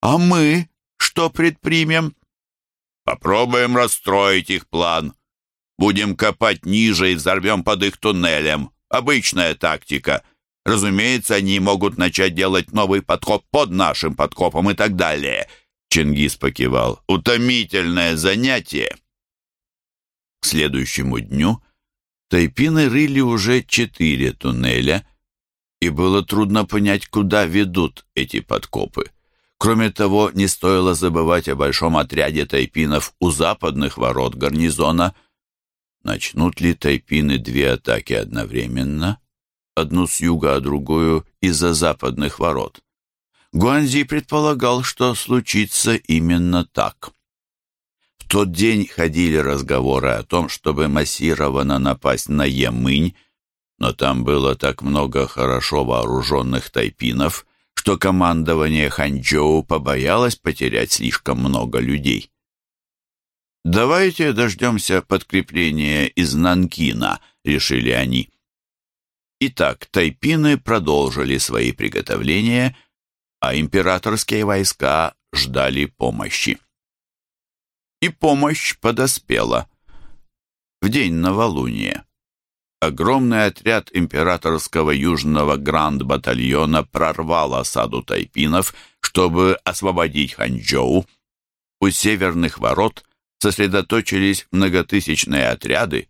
А мы что предпримем?» «Попробуем расстроить их план», Будем копать ниже и взорвем под их туннелем. Обычная тактика. Разумеется, они могут начать делать новый подкоп под нашим подкопом и так далее. Чингис покивал. Утомительное занятие. К следующему дню тайпины рыли уже четыре туннеля, и было трудно понять, куда ведут эти подкопы. Кроме того, не стоило забывать о большом отряде тайпинов у западных ворот гарнизона – Начнут ли тайпины две атаки одновременно? Одну с юга, а другую из-за западных ворот. Гуанзи предполагал, что случится именно так. В тот день ходили разговоры о том, чтобы массированно напасть на Емынь, но там было так много хорошо вооруженных тайпинов, что командование Ханчжоу побоялось потерять слишком много людей. «Давайте дождемся подкрепления из Нанкина», — решили они. Итак, тайпины продолжили свои приготовления, а императорские войска ждали помощи. И помощь подоспела. В день новолуния. Огромный отряд императорского южного гранд-батальона прорвал осаду тайпинов, чтобы освободить Ханчжоу. У северных ворот сосредоточились многотысячные отряды.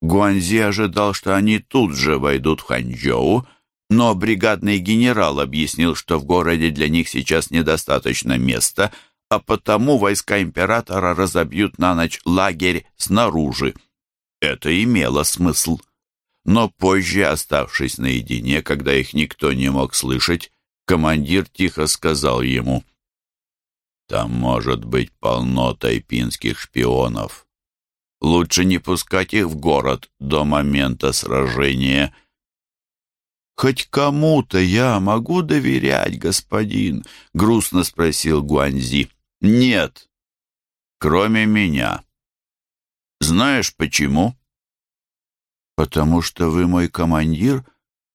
Гуанзи ожидал, что они тут же войдут в Ханчжоу, но бригадный генерал объяснил, что в городе для них сейчас недостаточно места, а потому войска императора разобьют на ночь лагерь снаружи. Это имело смысл. Но позже, оставшись наедине, когда их никто не мог слышать, командир тихо сказал ему — там может быть полно тайпинских шпионов. Лучше не пускать их в город до момента сражения. «Хоть кому-то я могу доверять, господин?» — грустно спросил Гуанзи. «Нет, кроме меня. Знаешь почему?» «Потому что вы мой командир?»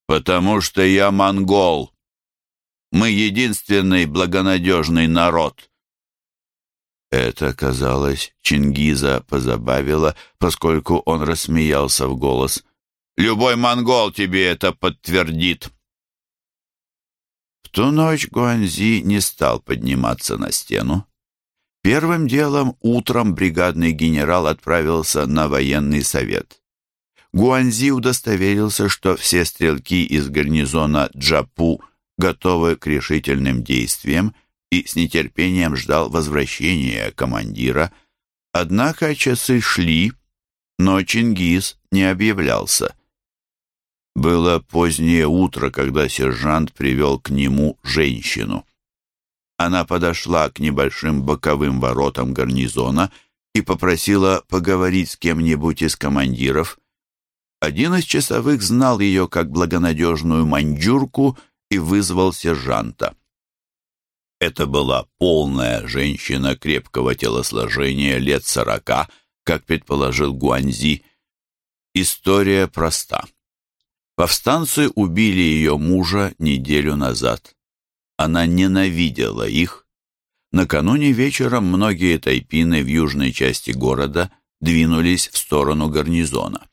«Потому что я монгол. Мы единственный благонадежный народ». Это, казалось, Чингиза позабавило, поскольку он рассмеялся в голос. «Любой монгол тебе это подтвердит!» В ту ночь Гуанзи не стал подниматься на стену. Первым делом утром бригадный генерал отправился на военный совет. Гуанзи удостоверился, что все стрелки из гарнизона Джапу готовы к решительным действиям, и с нетерпением ждал возвращения командира. Однако часы шли, но Чингис не объявлялся. Было позднее утро, когда сержант привел к нему женщину. Она подошла к небольшим боковым воротам гарнизона и попросила поговорить с кем-нибудь из командиров. Один из часовых знал ее как благонадежную маньчжурку и вызвал сержанта. Это была полная женщина крепкого телосложения, лет сорока, как предположил Гуанзи. История проста. Повстанцы убили ее мужа неделю назад. Она ненавидела их. Накануне вечером многие тайпины в южной части города двинулись в сторону гарнизона.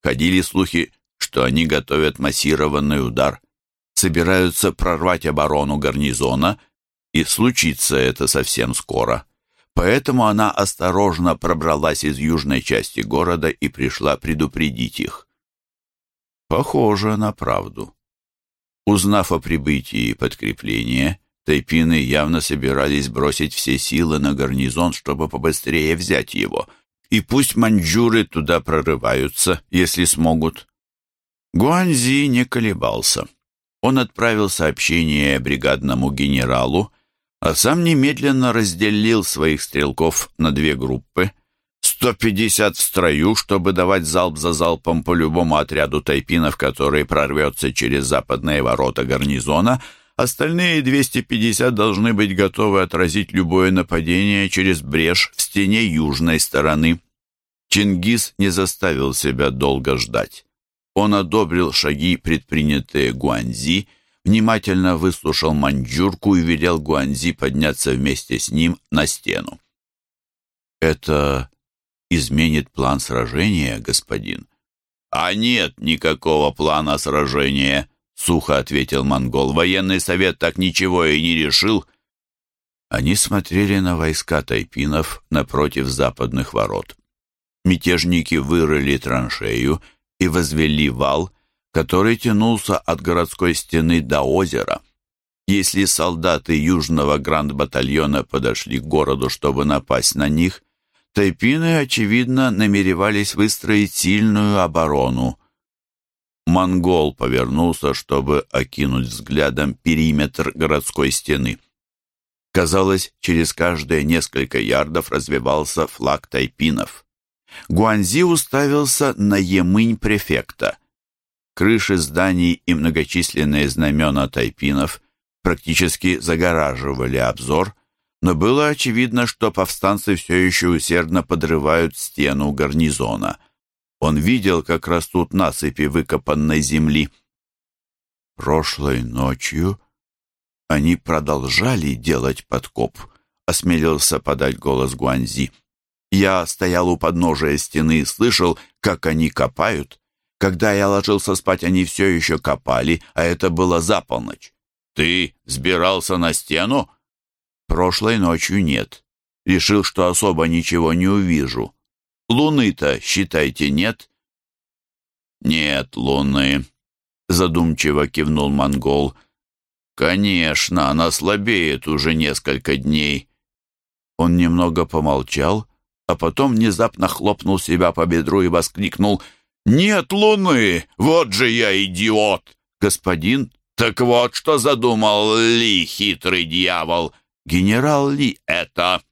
Ходили слухи, что они готовят массированный удар, собираются прорвать оборону гарнизона и случится это совсем скоро. Поэтому она осторожно пробралась из южной части города и пришла предупредить их. Похоже на правду. Узнав о прибытии подкрепления, тайпины явно собирались бросить все силы на гарнизон, чтобы побыстрее взять его. И пусть маньчжуры туда прорываются, если смогут. Гуанзи не колебался. Он отправил сообщение бригадному генералу, а сам немедленно разделил своих стрелков на две группы. 150 в строю, чтобы давать залп за залпом по любому отряду тайпинов, который прорвется через западные ворота гарнизона, остальные 250 должны быть готовы отразить любое нападение через брешь в стене южной стороны. Чингис не заставил себя долго ждать. Он одобрил шаги, предпринятые Гуанзи, внимательно выслушал маньчжурку и велел Гуанзи подняться вместе с ним на стену. «Это изменит план сражения, господин?» «А нет никакого плана сражения», — сухо ответил монгол. «Военный совет так ничего и не решил». Они смотрели на войска тайпинов напротив западных ворот. Мятежники вырыли траншею и возвели вал, который тянулся от городской стены до озера. Если солдаты Южного Гранд-батальона подошли к городу, чтобы напасть на них, тайпины, очевидно, намеревались выстроить сильную оборону. Монгол повернулся, чтобы окинуть взглядом периметр городской стены. Казалось, через каждые несколько ярдов развивался флаг тайпинов. Гуанзи уставился на Емынь префекта. Крыши зданий и многочисленные знамена тайпинов практически загораживали обзор, но было очевидно, что повстанцы все еще усердно подрывают стену гарнизона. Он видел, как растут насыпи выкопанной земли. Прошлой ночью они продолжали делать подкоп, осмелился подать голос Гуанзи. Я стоял у подножия стены и слышал, как они копают. Когда я ложился спать, они все еще копали, а это было за полночь. Ты сбирался на стену? Прошлой ночью нет. Решил, что особо ничего не увижу. Луны-то, считайте, нет? Нет луны, задумчиво кивнул монгол. Конечно, она слабеет уже несколько дней. Он немного помолчал, а потом внезапно хлопнул себя по бедру и воскликнул — «Нет луны! Вот же я идиот!» «Господин, так вот что задумал Ли, хитрый дьявол!» «Генерал Ли, это...»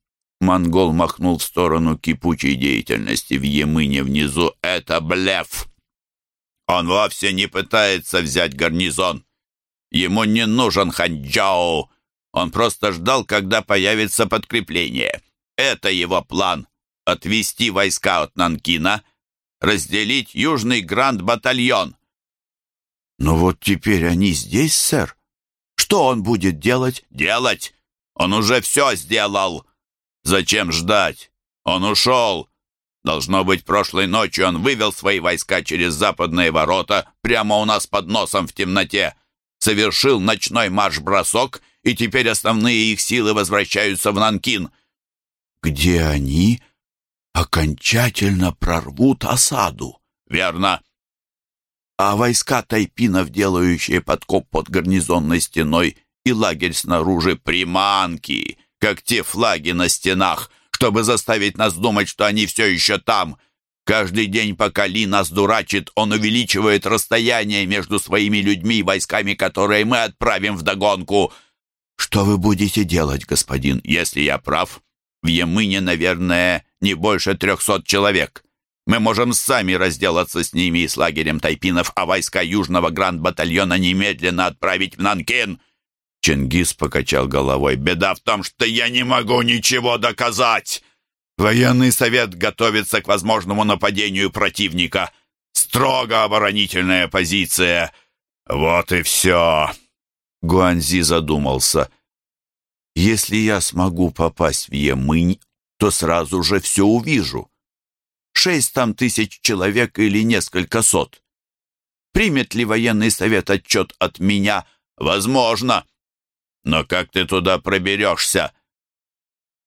Монгол махнул в сторону кипучей деятельности в Емыне внизу. «Это блеф!» «Он вовсе не пытается взять гарнизон. Ему не нужен Ханчжао. Он просто ждал, когда появится подкрепление. Это его план — отвести войска от Нанкина — разделить Южный Гранд-батальон. Но вот теперь они здесь, сэр. Что он будет делать? Делать? Он уже все сделал. Зачем ждать? Он ушел. Должно быть, прошлой ночью он вывел свои войска через западные ворота прямо у нас под носом в темноте, совершил ночной марш-бросок, и теперь основные их силы возвращаются в Нанкин. Где они? окончательно прорвут осаду. Верно. А войска тайпинов, делающие подкоп под гарнизонной стеной и лагерь снаружи, приманки, как те флаги на стенах, чтобы заставить нас думать, что они все еще там. Каждый день, пока Ли нас дурачит, он увеличивает расстояние между своими людьми и войсками, которые мы отправим в догонку. Что вы будете делать, господин, если я прав? В Емыне, наверное, не больше трехсот человек. Мы можем сами разделаться с ними и с лагерем тайпинов, а войска Южного Гранд-батальона немедленно отправить в Нанкин». Чингис покачал головой. «Беда в том, что я не могу ничего доказать. Военный совет готовится к возможному нападению противника. Строго оборонительная позиция. Вот и все». Гуанзи задумался. Если я смогу попасть в Емынь, то сразу же все увижу. Шесть там тысяч человек или несколько сот. Примет ли военный совет отчет от меня? Возможно. Но как ты туда проберешься?»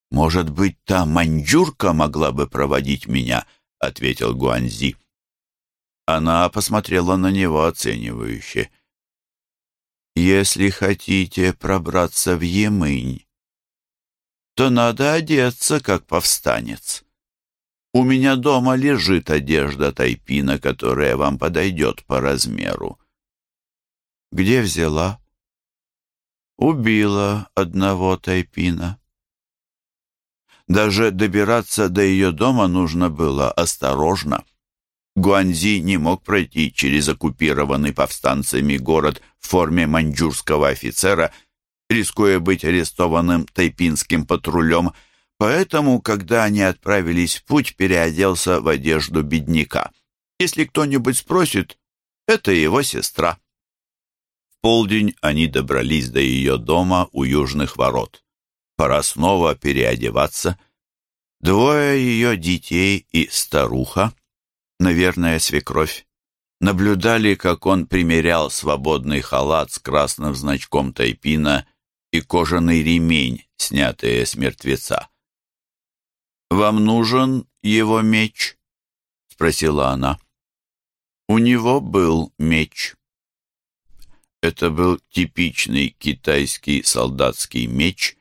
«Может быть, та маньчжурка могла бы проводить меня?» — ответил Гуанзи. Она посмотрела на него оценивающе. «Если хотите пробраться в Емынь, то надо одеться, как повстанец. У меня дома лежит одежда тайпина, которая вам подойдет по размеру. Где взяла? Убила одного тайпина. Даже добираться до ее дома нужно было осторожно. Гуанзи не мог пройти через оккупированный повстанцами город в форме маньчжурского офицера – рискуя быть арестованным тайпинским патрулем, поэтому, когда они отправились в путь, переоделся в одежду бедняка. Если кто-нибудь спросит, это его сестра. Полдень они добрались до ее дома у южных ворот. Пора снова переодеваться. Двое ее детей и старуха, наверное, свекровь, наблюдали, как он примерял свободный халат с красным значком тайпина и кожаный ремень, снятые с мертвеца. «Вам нужен его меч?» — спросила она. У него был меч. Это был типичный китайский солдатский меч,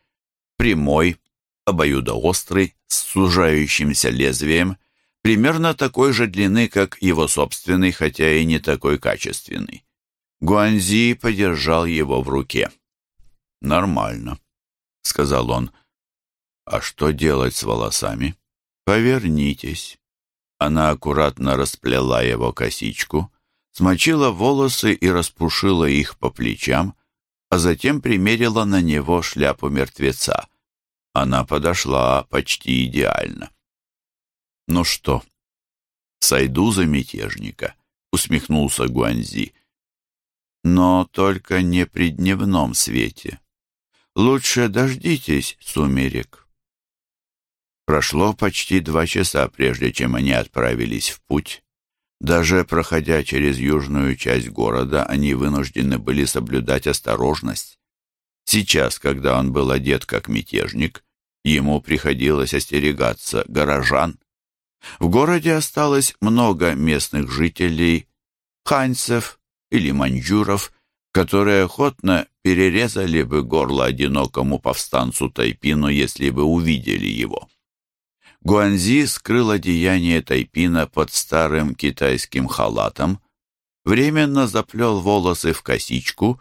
прямой, обоюдоострый, с сужающимся лезвием, примерно такой же длины, как его собственный, хотя и не такой качественный. Гуанзи подержал его в руке. «Нормально», — сказал он. «А что делать с волосами?» «Повернитесь». Она аккуратно расплела его косичку, смочила волосы и распушила их по плечам, а затем примерила на него шляпу мертвеца. Она подошла почти идеально. «Ну что, сойду за мятежника», — усмехнулся Гуанзи. «Но только не при дневном свете. Лучше дождитесь сумерек. Прошло почти два часа, прежде чем они отправились в путь. Даже проходя через южную часть города, они вынуждены были соблюдать осторожность. Сейчас, когда он был одет как мятежник, ему приходилось остерегаться горожан. В городе осталось много местных жителей, ханьцев или маньчжуров, которые охотно перерезали бы горло одинокому повстанцу Тайпину, если бы увидели его. Гуанзи скрыл одеяние Тайпина под старым китайским халатом, временно заплел волосы в косичку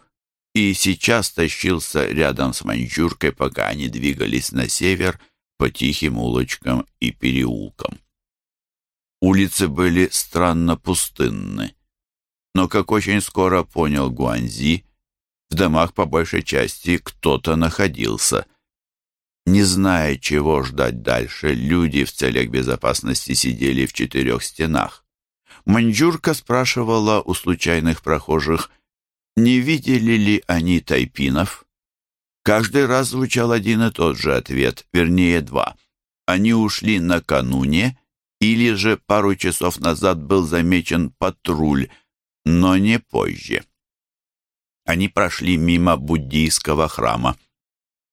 и сейчас тащился рядом с маньчжуркой, пока они двигались на север по тихим улочкам и переулкам. Улицы были странно пустынны но, как очень скоро понял Гуанзи, в домах по большей части кто-то находился. Не зная, чего ждать дальше, люди в целях безопасности сидели в четырех стенах. Маньчжурка спрашивала у случайных прохожих, не видели ли они тайпинов. Каждый раз звучал один и тот же ответ, вернее два. Они ушли накануне, или же пару часов назад был замечен патруль – но не позже. Они прошли мимо буддийского храма.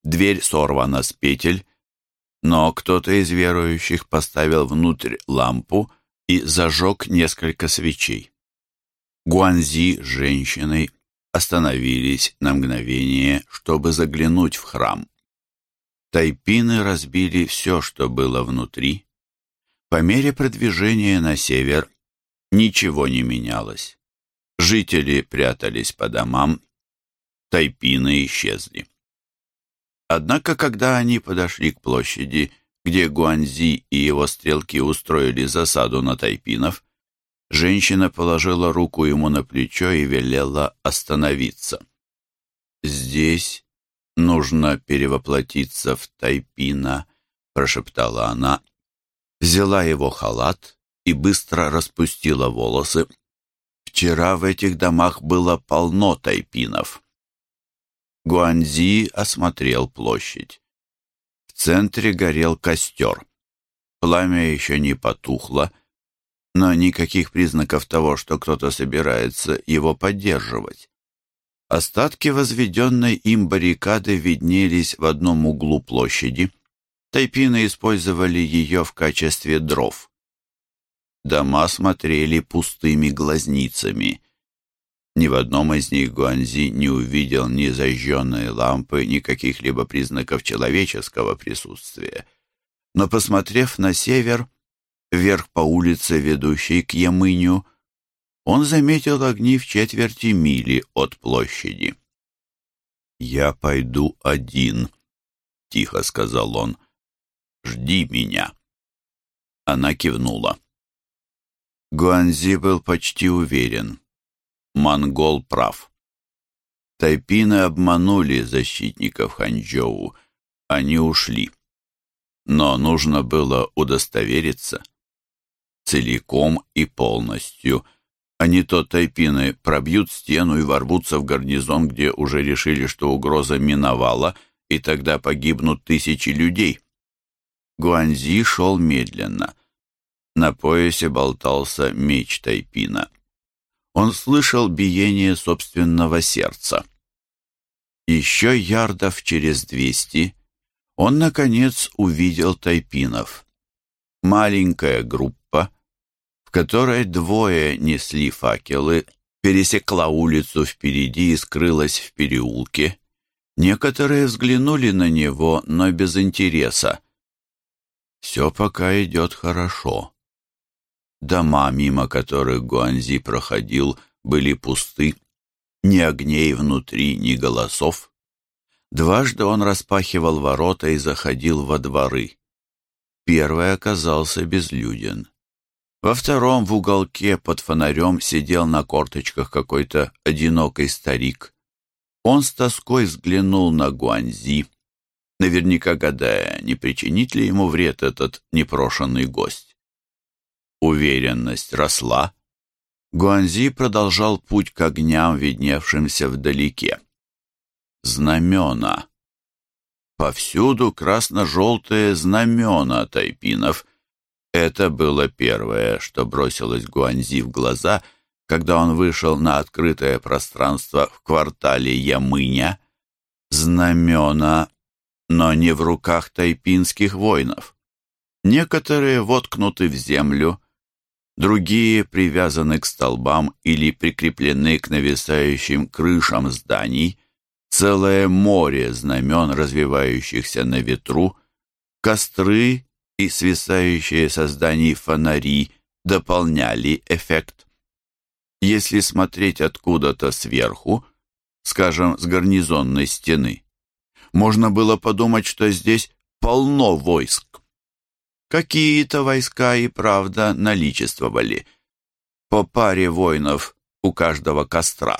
Дверь сорвана с петель, но кто-то из верующих поставил внутрь лампу и зажег несколько свечей. Гуанзи с женщиной остановились на мгновение, чтобы заглянуть в храм. Тайпины разбили все, что было внутри. По мере продвижения на север ничего не менялось. Жители прятались по домам, тайпины исчезли. Однако, когда они подошли к площади, где Гуанзи и его стрелки устроили засаду на тайпинов, женщина положила руку ему на плечо и велела остановиться. «Здесь нужно перевоплотиться в тайпина», — прошептала она, взяла его халат и быстро распустила волосы, Вчера в этих домах было полно тайпинов. Гуанзи осмотрел площадь. В центре горел костер. Пламя еще не потухло, но никаких признаков того, что кто-то собирается его поддерживать. Остатки возведенной им баррикады виднелись в одном углу площади. Тайпины использовали ее в качестве дров. Дома смотрели пустыми глазницами. Ни в одном из них Гуанзи не увидел ни зажженной лампы, ни каких-либо признаков человеческого присутствия. Но, посмотрев на север, вверх по улице, ведущей к Ямыню, он заметил огни в четверти мили от площади. «Я пойду один», — тихо сказал он. «Жди меня». Она кивнула. Гуанзи был почти уверен. Монгол прав. Тайпины обманули защитников Ханчжоу. Они ушли. Но нужно было удостовериться. Целиком и полностью — а не то тайпины пробьют стену и ворвутся в гарнизон, где уже решили, что угроза миновала, и тогда погибнут тысячи людей. Гуанзи шел медленно. На поясе болтался меч тайпина. Он слышал биение собственного сердца. Еще ярдов через двести он, наконец, увидел тайпинов. Маленькая группа — которой двое несли факелы, пересекла улицу впереди и скрылась в переулке. Некоторые взглянули на него, но без интереса. Все пока идет хорошо. Дома, мимо которых Гуанзи проходил, были пусты. Ни огней внутри, ни голосов. Дважды он распахивал ворота и заходил во дворы. Первый оказался безлюден. Во втором в уголке под фонарем сидел на корточках какой-то одинокий старик. Он с тоской взглянул на Гуанзи, наверняка гадая, не причинит ли ему вред этот непрошенный гость. Уверенность росла. Гуанзи продолжал путь к огням, видневшимся вдалеке. Знамена. Повсюду красно-желтые знамена тайпинов — это было первое, что бросилось Гуанзи в глаза, когда он вышел на открытое пространство в квартале Ямыня. Знамена, но не в руках тайпинских воинов. Некоторые воткнуты в землю, другие привязаны к столбам или прикреплены к нависающим крышам зданий, целое море знамен, развивающихся на ветру, костры и свисающие со зданий фонари дополняли эффект. Если смотреть откуда-то сверху, скажем, с гарнизонной стены, можно было подумать, что здесь полно войск. Какие-то войска и правда наличествовали. По паре воинов у каждого костра.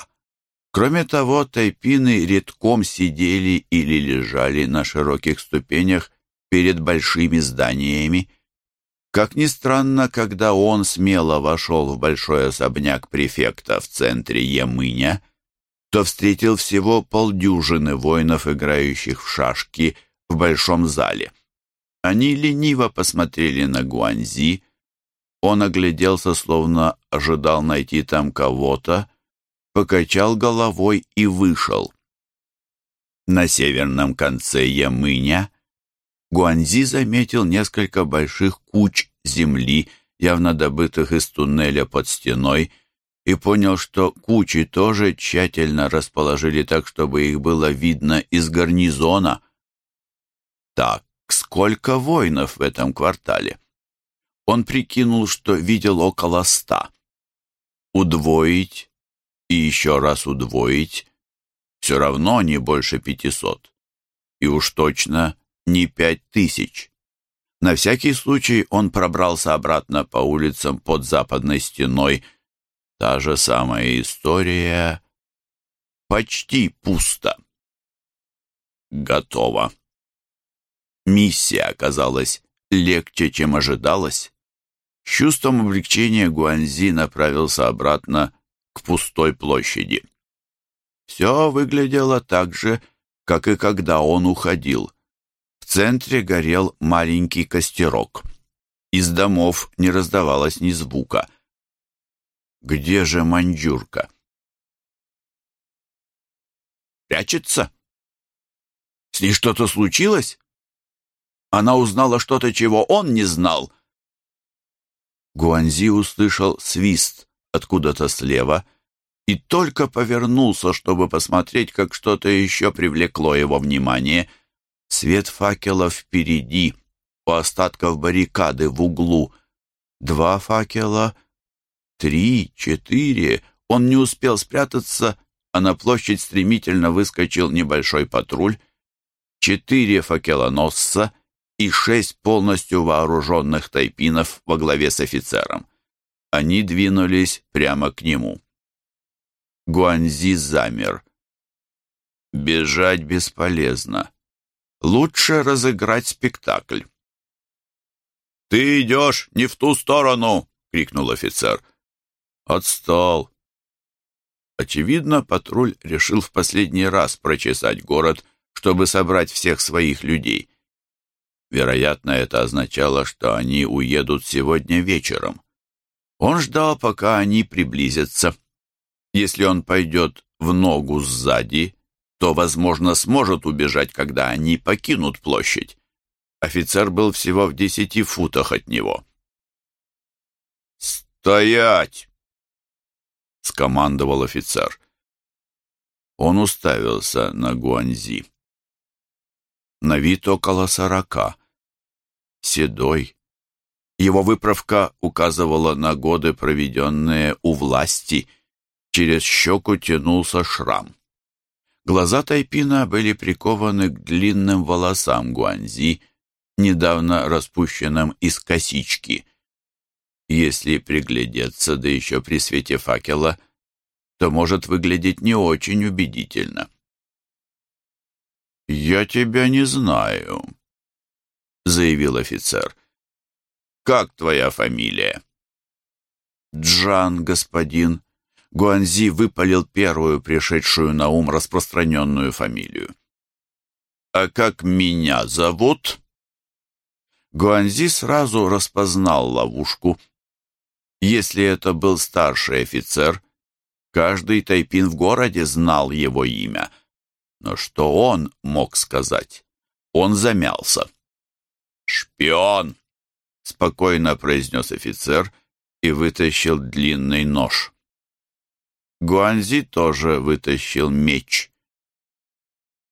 Кроме того, тайпины редком сидели или лежали на широких ступенях перед большими зданиями. Как ни странно, когда он смело вошел в большой особняк префекта в центре Ямыня, то встретил всего полдюжины воинов, играющих в шашки в большом зале. Они лениво посмотрели на Гуанзи. Он огляделся, словно ожидал найти там кого-то, покачал головой и вышел. На северном конце Ямыня Гуанзи заметил несколько больших куч земли, явно добытых из туннеля под стеной, и понял, что кучи тоже тщательно расположили так, чтобы их было видно из гарнизона. Так, сколько воинов в этом квартале? Он прикинул, что видел около ста. Удвоить и еще раз удвоить все равно не больше пятисот. И уж точно не пять тысяч. На всякий случай он пробрался обратно по улицам под западной стеной. Та же самая история. Почти пусто. Готово. Миссия оказалась легче, чем ожидалось. С чувством облегчения Гуанзи направился обратно к пустой площади. Все выглядело так же, как и когда он уходил. В центре горел маленький костерок. Из домов не раздавалось ни звука. Где же маньчжурка? прячется. С ней что-то случилось? Она узнала что-то, чего он не знал. Гуанзи услышал свист откуда-то слева и только повернулся, чтобы посмотреть, как что-то еще привлекло его внимание. Свет факела впереди, у остатков баррикады в углу. Два факела, три, четыре. Он не успел спрятаться, а на площадь стремительно выскочил небольшой патруль. Четыре факелоносца и шесть полностью вооруженных тайпинов во главе с офицером. Они двинулись прямо к нему. Гуанзи замер. Бежать бесполезно. Лучше разыграть спектакль. «Ты идешь не в ту сторону!» — крикнул офицер. «Отстал!» Очевидно, патруль решил в последний раз прочесать город, чтобы собрать всех своих людей. Вероятно, это означало, что они уедут сегодня вечером. Он ждал, пока они приблизятся. Если он пойдет в ногу сзади, то, возможно, сможет убежать, когда они покинут площадь. Офицер был всего в десяти футах от него. «Стоять!» — скомандовал офицер. Он уставился на Гуанзи. На вид около сорока. Седой, его выправка указывала на годы, проведенные у власти. Через щеку тянулся шрам. Глаза Тайпина были прикованы к длинным волосам Гуанзи, недавно распущенным из косички. Если приглядеться, да еще при свете факела, то может выглядеть не очень убедительно. «Я тебя не знаю», — заявил офицер. Как твоя фамилия?» «Джан, господин». Гуанзи выпалил первую пришедшую на ум распространенную фамилию. «А как меня зовут?» Гуанзи сразу распознал ловушку. Если это был старший офицер, каждый тайпин в городе знал его имя. Но что он мог сказать? Он замялся. «Шпион!» — спокойно произнес офицер и вытащил длинный нож. Гуанзи тоже вытащил меч.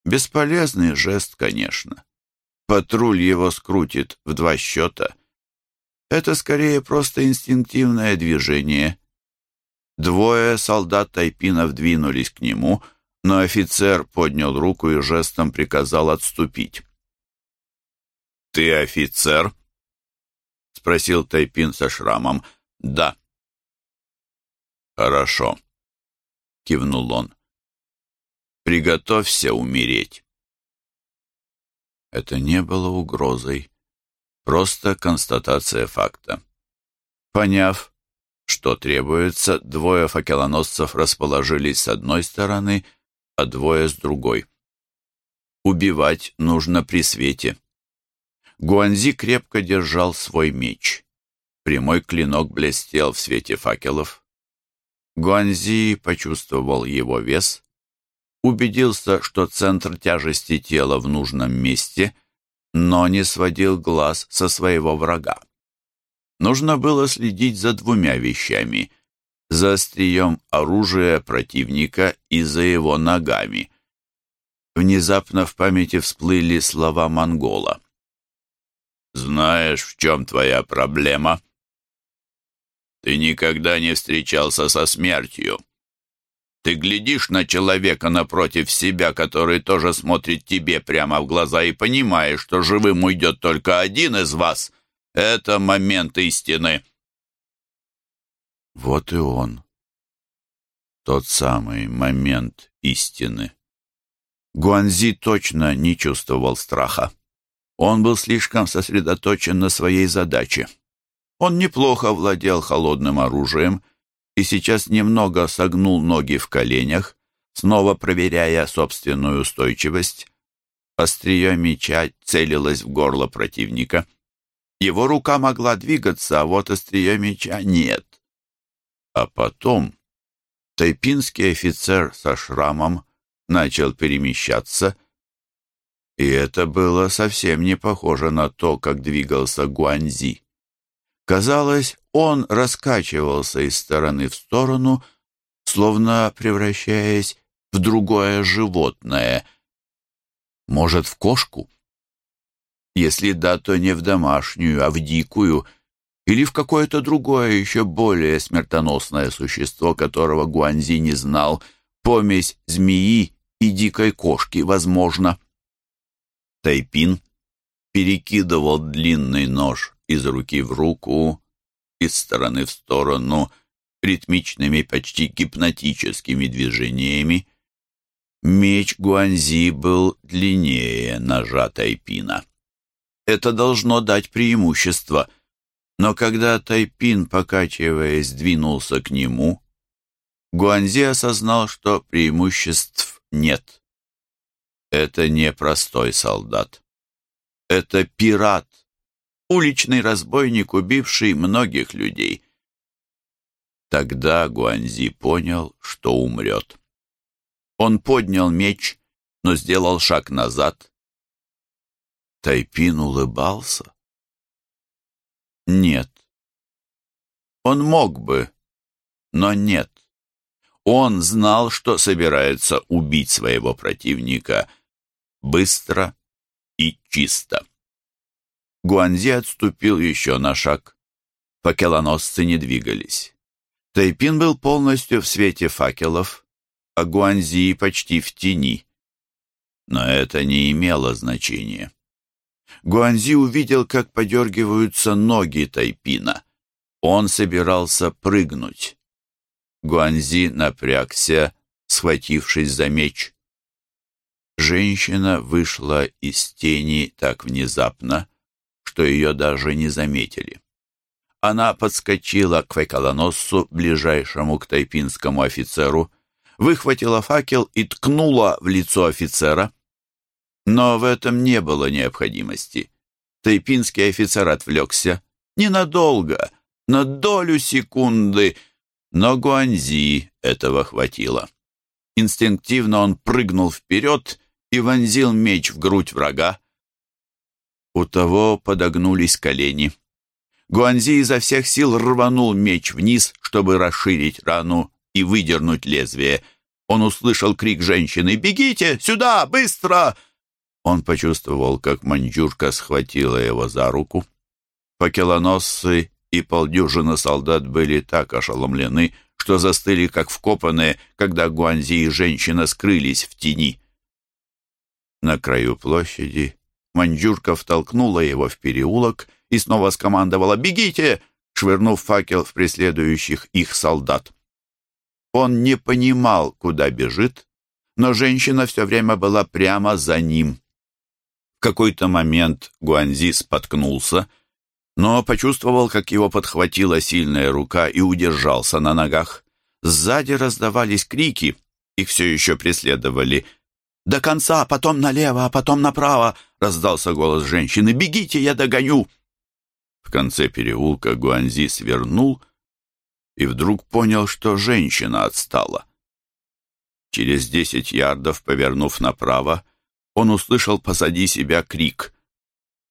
Бесполезный жест, конечно. Патруль его скрутит в два счета. Это скорее просто инстинктивное движение. Двое солдат Тайпинов двинулись к нему, но офицер поднял руку и жестом приказал отступить. «Ты офицер?» — спросил Тайпин со шрамом. «Да». «Хорошо», — кивнул он. «Приготовься умереть». Это не было угрозой, просто констатация факта. Поняв, что требуется, двое факелоносцев расположились с одной стороны, а двое с другой. Убивать нужно при свете. Гуанзи крепко держал свой меч. Прямой клинок блестел в свете факелов. Гуанзи почувствовал его вес, убедился, что центр тяжести тела в нужном месте, но не сводил глаз со своего врага. Нужно было следить за двумя вещами — за острием оружия противника и за его ногами. Внезапно в памяти всплыли слова монгола. Знаешь, в чем твоя проблема? Ты никогда не встречался со смертью. Ты глядишь на человека напротив себя, который тоже смотрит тебе прямо в глаза и понимаешь, что живым уйдет только один из вас. Это момент истины. Вот и он. Тот самый момент истины. Гуанзи точно не чувствовал страха. Он был слишком сосредоточен на своей задаче. Он неплохо владел холодным оружием и сейчас немного согнул ноги в коленях, снова проверяя собственную устойчивость. Острие меча целилось в горло противника. Его рука могла двигаться, а вот острие меча нет. А потом тайпинский офицер со шрамом начал перемещаться, и это было совсем не похоже на то, как двигался Гуанзи. Казалось, он раскачивался из стороны в сторону, словно превращаясь в другое животное. Может, в кошку? Если да, то не в домашнюю, а в дикую — или в какое-то другое, еще более смертоносное существо, которого Гуанзи не знал, помесь змеи и дикой кошки, возможно. Тайпин перекидывал длинный нож из руки в руку, из стороны в сторону, ритмичными, почти гипнотическими движениями. Меч Гуанзи был длиннее ножа Тайпина. Это должно дать преимущество — но когда Тайпин, покачиваясь, двинулся к нему, Гуанзи осознал, что преимуществ нет. Это не простой солдат. Это пират, уличный разбойник, убивший многих людей. Тогда Гуанзи понял, что умрет. Он поднял меч, но сделал шаг назад. Тайпин улыбался. Нет. Он мог бы, но нет. Он знал, что собирается убить своего противника быстро и чисто. Гуанзи отступил еще на шаг. Факелоносцы не двигались. Тайпин был полностью в свете факелов, а Гуанзи почти в тени. Но это не имело значения. Гуанзи увидел, как подергиваются ноги Тайпина. Он собирался прыгнуть. Гуанзи напрягся, схватившись за меч. Женщина вышла из тени так внезапно, что ее даже не заметили. Она подскочила к Фекалоносцу, ближайшему к тайпинскому офицеру, выхватила факел и ткнула в лицо офицера. Но в этом не было необходимости. Тайпинский офицер отвлекся. Ненадолго, на долю секунды, но Гуанзи этого хватило. Инстинктивно он прыгнул вперед и вонзил меч в грудь врага. У того подогнулись колени. Гуанзи изо всех сил рванул меч вниз, чтобы расширить рану и выдернуть лезвие. Он услышал крик женщины «Бегите! Сюда! Быстро!» Он почувствовал, как маньчжурка схватила его за руку. Факелоносцы и полдюжины солдат были так ошеломлены, что застыли как вкопанные, когда Гуанзи и женщина скрылись в тени. На краю площади маньчжурка втолкнула его в переулок и снова скомандовала «Бегите!», швырнув факел в преследующих их солдат. Он не понимал, куда бежит, но женщина все время была прямо за ним. В какой-то момент Гуанзи споткнулся, но почувствовал, как его подхватила сильная рука и удержался на ногах. Сзади раздавались крики, их все еще преследовали. «До конца, потом налево, а потом направо!» — раздался голос женщины. «Бегите, я догоню!» В конце переулка Гуанзи свернул и вдруг понял, что женщина отстала. Через десять ярдов, повернув направо, он услышал позади себя крик.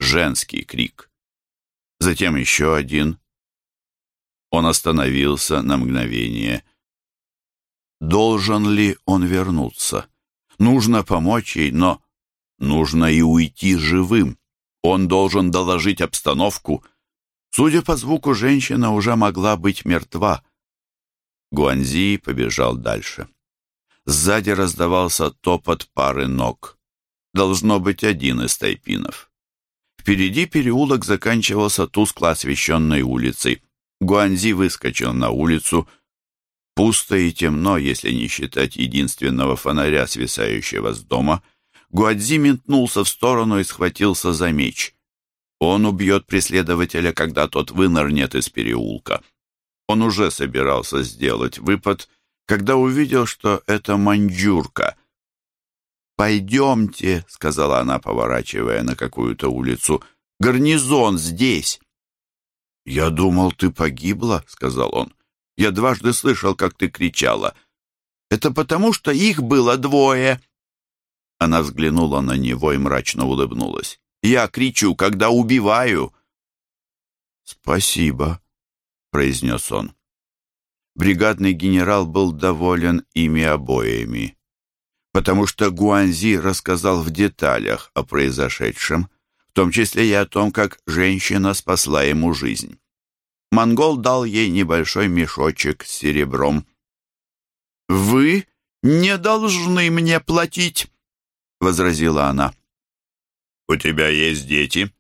Женский крик. Затем еще один. Он остановился на мгновение. Должен ли он вернуться? Нужно помочь ей, но нужно и уйти живым. Он должен доложить обстановку. Судя по звуку, женщина уже могла быть мертва. Гуанзи побежал дальше. Сзади раздавался топот пары ног должно быть один из тайпинов. Впереди переулок заканчивался тускло освещенной улицей. Гуанзи выскочил на улицу. Пусто и темно, если не считать единственного фонаря, свисающего с дома. Гуанзи метнулся в сторону и схватился за меч. Он убьет преследователя, когда тот вынырнет из переулка. Он уже собирался сделать выпад, когда увидел, что это маньчжурка — «Пойдемте», — сказала она, поворачивая на какую-то улицу. «Гарнизон здесь». «Я думал, ты погибла», — сказал он. «Я дважды слышал, как ты кричала». «Это потому, что их было двое», Она взглянула на него и мрачно улыбнулась. «Я кричу, когда убиваю!» «Спасибо», — произнес он. Бригадный генерал был доволен ими обоими, потому что Гуанзи рассказал в деталях о произошедшем, в том числе и о том, как женщина спасла ему жизнь. Монгол дал ей небольшой мешочек с серебром. «Вы не должны мне платить!» — возразила она. «У тебя есть дети?»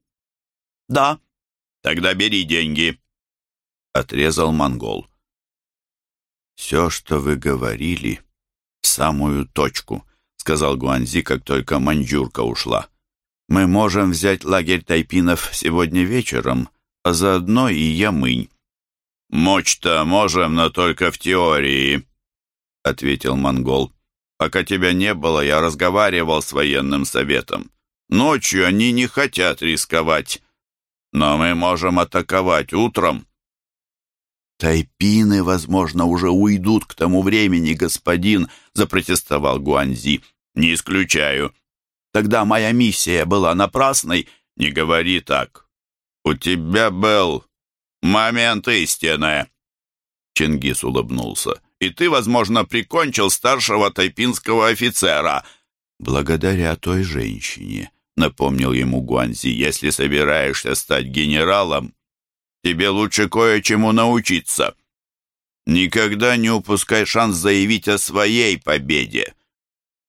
«Да». «Тогда бери деньги», — отрезал монгол. «Все, что вы говорили, в самую точку», — сказал Гуанзи, как только маньчжурка ушла. «Мы можем взять лагерь тайпинов сегодня вечером, а заодно и Ямынь». «Мочь-то можем, но только в теории», — ответил монгол. Пока тебя не было, я разговаривал с военным советом. Ночью они не хотят рисковать, но мы можем атаковать утром». «Тайпины, возможно, уже уйдут к тому времени, господин», — запротестовал Гуанзи. «Не исключаю. Тогда моя миссия была напрасной». «Не говори так. У тебя был момент истины». Чингис улыбнулся и ты, возможно, прикончил старшего тайпинского офицера». «Благодаря той женщине», — напомнил ему Гуанзи, «если собираешься стать генералом, тебе лучше кое-чему научиться. Никогда не упускай шанс заявить о своей победе.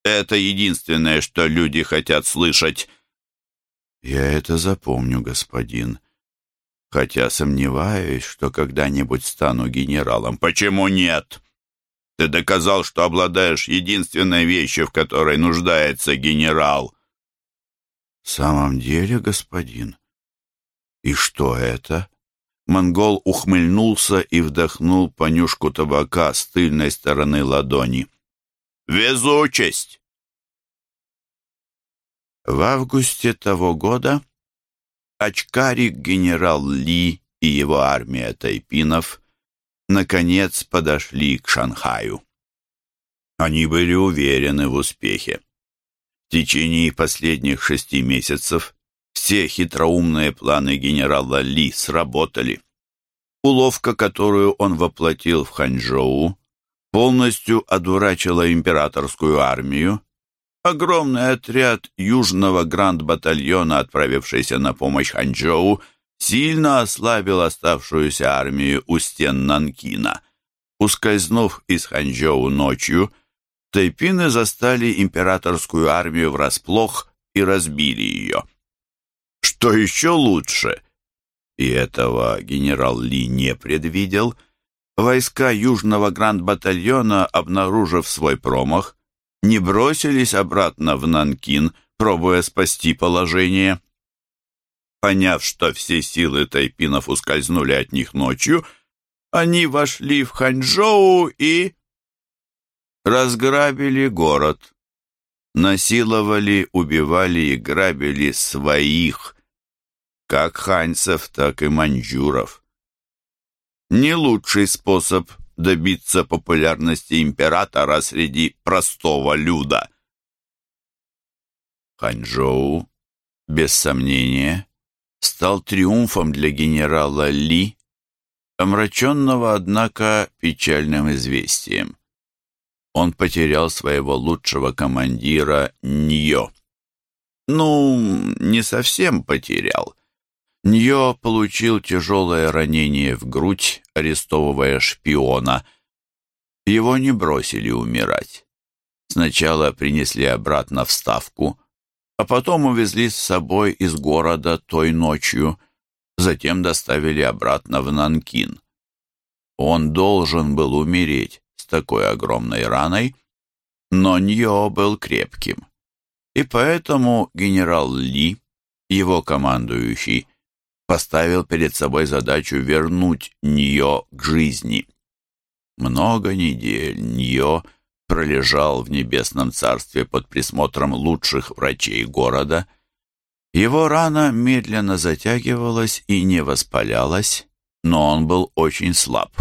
Это единственное, что люди хотят слышать». «Я это запомню, господин», хотя сомневаюсь, что когда-нибудь стану генералом. Почему нет? Ты доказал, что обладаешь единственной вещью, в которой нуждается генерал. В самом деле, господин? И что это? Монгол ухмыльнулся и вдохнул понюшку табака с тыльной стороны ладони. Везучесть! В августе того года очкарик генерал Ли и его армия тайпинов наконец подошли к Шанхаю. Они были уверены в успехе. В течение последних шести месяцев все хитроумные планы генерала Ли сработали. Уловка, которую он воплотил в Ханчжоу, полностью одурачила императорскую армию. Огромный отряд южного гранд-батальона, отправившийся на помощь Ханчжоу, сильно ослабил оставшуюся армию у стен Нанкина. Ускользнув из Ханчжоу ночью, тайпины застали императорскую армию врасплох и разбили ее. Что еще лучше, и этого генерал Ли не предвидел, войска Южного Гранд-батальона, обнаружив свой промах, не бросились обратно в Нанкин, пробуя спасти положение. Поняв, что все силы тайпинов ускользнули от них ночью, они вошли в Ханчжоу и... разграбили город. Насиловали, убивали и грабили своих, как ханьцев, так и маньчжуров. Не лучший способ добиться популярности императора среди простого люда. Ханчжоу, без сомнения, стал триумфом для генерала Ли, омраченного, однако, печальным известием. Он потерял своего лучшего командира Ньо. Ну, не совсем потерял. Ньо получил тяжелое ранение в грудь, арестовывая шпиона. Его не бросили умирать. Сначала принесли обратно в Ставку, а потом увезли с собой из города той ночью, затем доставили обратно в Нанкин. Он должен был умереть такой огромной раной, но Ньо был крепким. И поэтому генерал Ли, его командующий, поставил перед собой задачу вернуть Ньо к жизни. Много недель Ньо пролежал в небесном царстве под присмотром лучших врачей города. Его рана медленно затягивалась и не воспалялась, но он был очень слаб.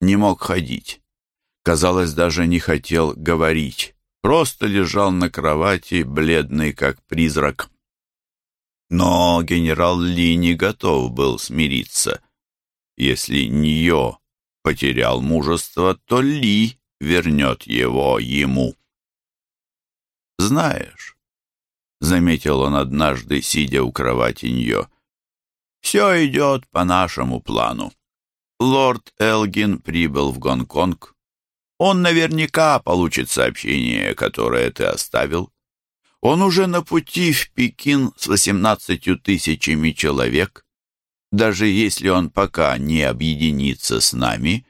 Не мог ходить. Казалось, даже не хотел говорить, просто лежал на кровати, бледный как призрак. Но генерал Ли не готов был смириться. Если Ньо потерял мужество, то Ли вернет его ему. «Знаешь», — заметил он однажды, сидя у кровати Ньо, — «все идет по нашему плану. Лорд Элгин прибыл в Гонконг. Он наверняка получит сообщение, которое ты оставил. Он уже на пути в Пекин с восемнадцатью тысячами человек. Даже если он пока не объединится с нами,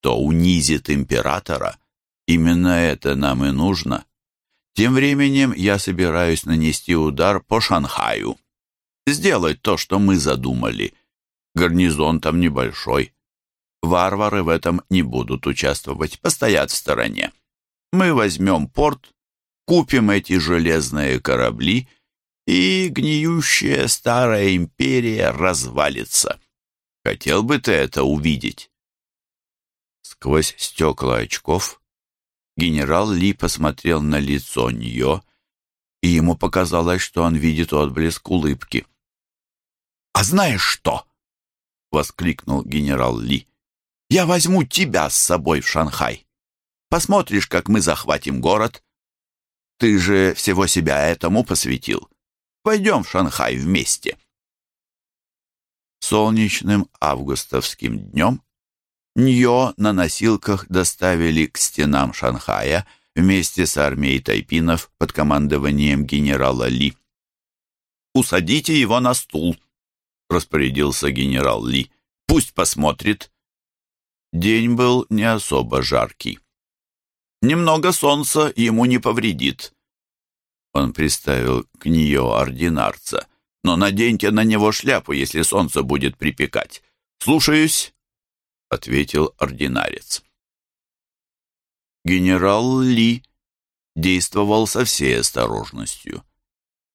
то унизит императора. Именно это нам и нужно. Тем временем я собираюсь нанести удар по Шанхаю. Сделать то, что мы задумали. Гарнизон там небольшой. Варвары в этом не будут участвовать, постоят в стороне. Мы возьмем порт, купим эти железные корабли, и гниющая старая империя развалится. Хотел бы ты это увидеть?» Сквозь стекла очков генерал Ли посмотрел на лицо нее, и ему показалось, что он видит отблеск улыбки. «А знаешь что?» — воскликнул генерал Ли. Я возьму тебя с собой в Шанхай. Посмотришь, как мы захватим город. Ты же всего себя этому посвятил. Пойдем в Шанхай вместе. Солнечным августовским днем Ньо на носилках доставили к стенам Шанхая вместе с армией тайпинов под командованием генерала Ли. «Усадите его на стул», — распорядился генерал Ли. «Пусть посмотрит, День был не особо жаркий. Немного солнца ему не повредит. Он приставил к нее ординарца. Но наденьте на него шляпу, если солнце будет припекать. Слушаюсь, — ответил ординарец. Генерал Ли действовал со всей осторожностью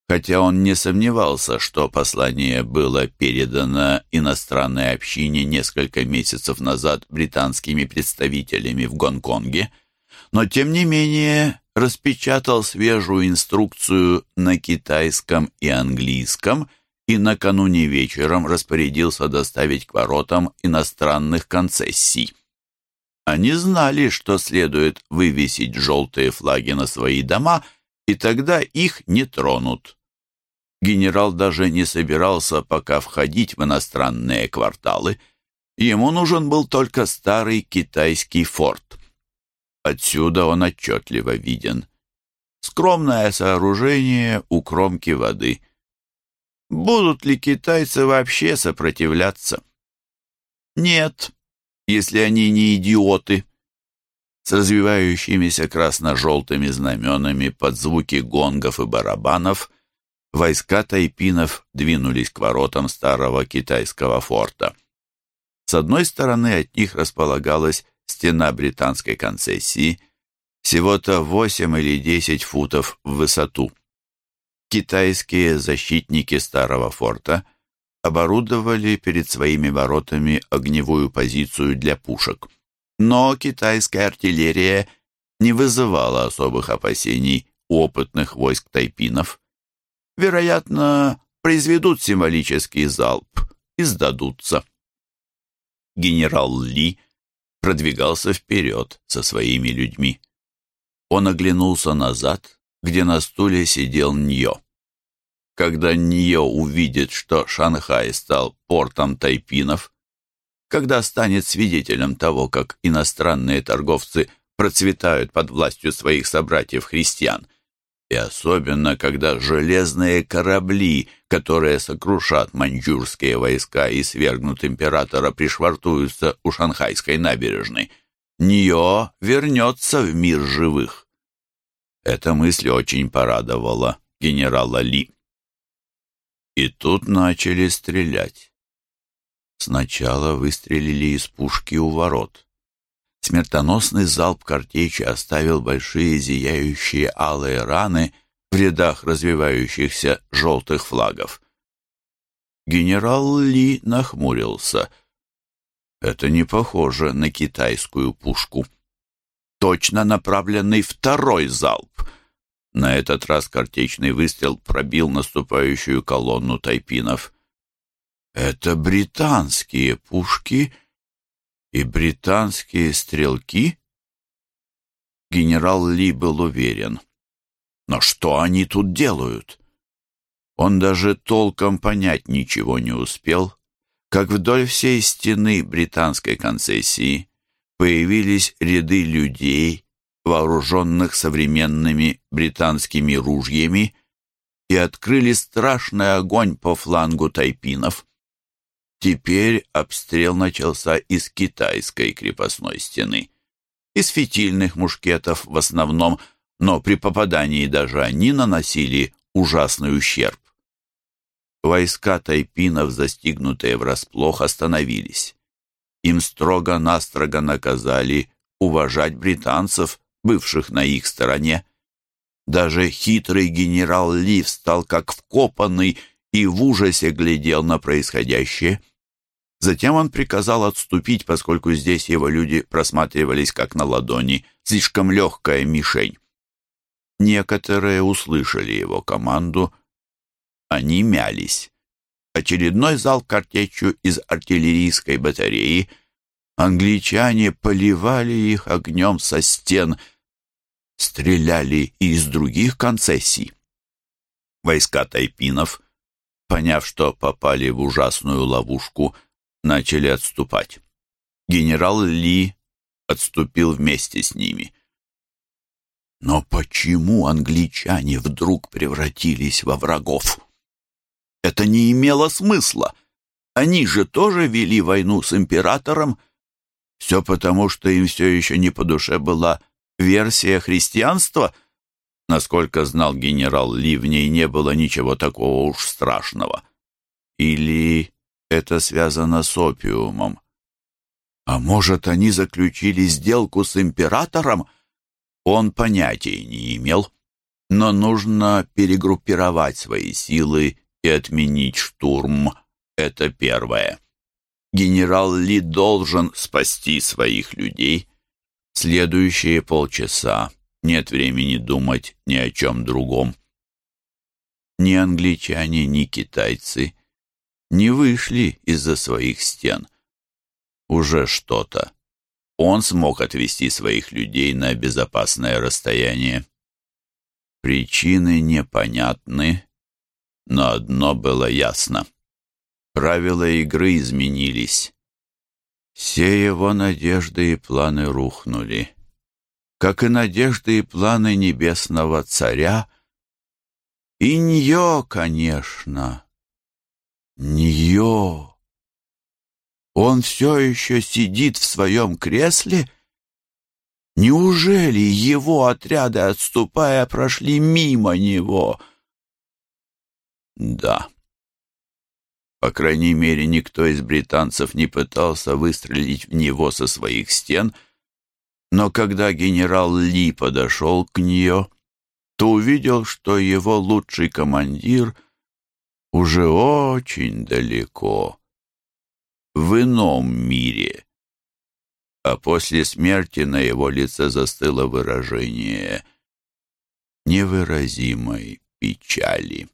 хотя он не сомневался, что послание было передано иностранной общине несколько месяцев назад британскими представителями в Гонконге, но тем не менее распечатал свежую инструкцию на китайском и английском и накануне вечером распорядился доставить к воротам иностранных концессий. Они знали, что следует вывесить желтые флаги на свои дома – и тогда их не тронут. Генерал даже не собирался пока входить в иностранные кварталы. Ему нужен был только старый китайский форт. Отсюда он отчетливо виден. Скромное сооружение у кромки воды. Будут ли китайцы вообще сопротивляться? Нет, если они не идиоты с развивающимися красно-желтыми знаменами под звуки гонгов и барабанов, войска тайпинов двинулись к воротам старого китайского форта. С одной стороны от них располагалась стена британской концессии, всего-то 8 или 10 футов в высоту. Китайские защитники старого форта оборудовали перед своими воротами огневую позицию для пушек – но китайская артиллерия не вызывала особых опасений у опытных войск тайпинов. Вероятно, произведут символический залп и сдадутся. Генерал Ли продвигался вперед со своими людьми. Он оглянулся назад, где на стуле сидел Ньо. Когда Ньо увидит, что Шанхай стал портом тайпинов, когда станет свидетелем того, как иностранные торговцы процветают под властью своих собратьев-христиан, и особенно, когда железные корабли, которые сокрушат маньчжурские войска и свергнут императора, пришвартуются у шанхайской набережной. Нио вернется в мир живых. Эта мысль очень порадовала генерала Ли. И тут начали стрелять. Сначала выстрелили из пушки у ворот. Смертоносный залп картечи оставил большие зияющие алые раны в рядах развивающихся желтых флагов. Генерал Ли нахмурился. Это не похоже на китайскую пушку. точно направленный второй залп. На этот раз картечный выстрел пробил наступающую колонну тайпинов. «Это британские пушки и британские стрелки?» Генерал Ли был уверен. «Но что они тут делают?» Он даже толком понять ничего не успел, как вдоль всей стены британской концессии появились ряды людей, вооруженных современными британскими ружьями, и открыли страшный огонь по флангу тайпинов. Теперь обстрел начался из китайской крепостной стены. Из фитильных мушкетов в основном, но при попадании даже они наносили ужасный ущерб. Войска тайпинов, застигнутые врасплох, остановились. Им строго-настрого наказали уважать британцев, бывших на их стороне. Даже хитрый генерал Ли встал как вкопанный и в ужасе глядел на происходящее. Затем он приказал отступить, поскольку здесь его люди просматривались как на ладони, слишком легкая мишень. Некоторые услышали его команду, они мялись. Очередной зал картечью из артиллерийской батареи. Англичане поливали их огнем со стен, стреляли и из других концессий. Войска тайпинов, поняв, что попали в ужасную ловушку, начали отступать. Генерал Ли отступил вместе с ними. Но почему англичане вдруг превратились во врагов? Это не имело смысла. Они же тоже вели войну с императором. Все потому, что им все еще не по душе была версия христианства. Насколько знал генерал Ли, в ней не было ничего такого уж страшного. Или это связано с опиумом? А может, они заключили сделку с императором? Он понятия не имел. Но нужно перегруппировать свои силы и отменить штурм — это первое. Генерал Ли должен спасти своих людей. Следующие полчаса нет времени думать ни о чем другом. Ни англичане, ни китайцы не вышли из-за своих стен. Уже что-то. Он смог отвести своих людей на безопасное расстояние. Причины непонятны, но одно было ясно. Правила игры изменились. Все его надежды и планы рухнули. Как и надежды и планы небесного царя. И Ньо, конечно. Ньо. Он все еще сидит в своем кресле? Неужели его отряды, отступая, прошли мимо него — да. По крайней мере, никто из британцев не пытался выстрелить в него со своих стен, но когда генерал Ли подошел к нее, то увидел, что его лучший командир уже очень далеко, в ином мире. А после смерти на его лице застыло выражение невыразимой печали.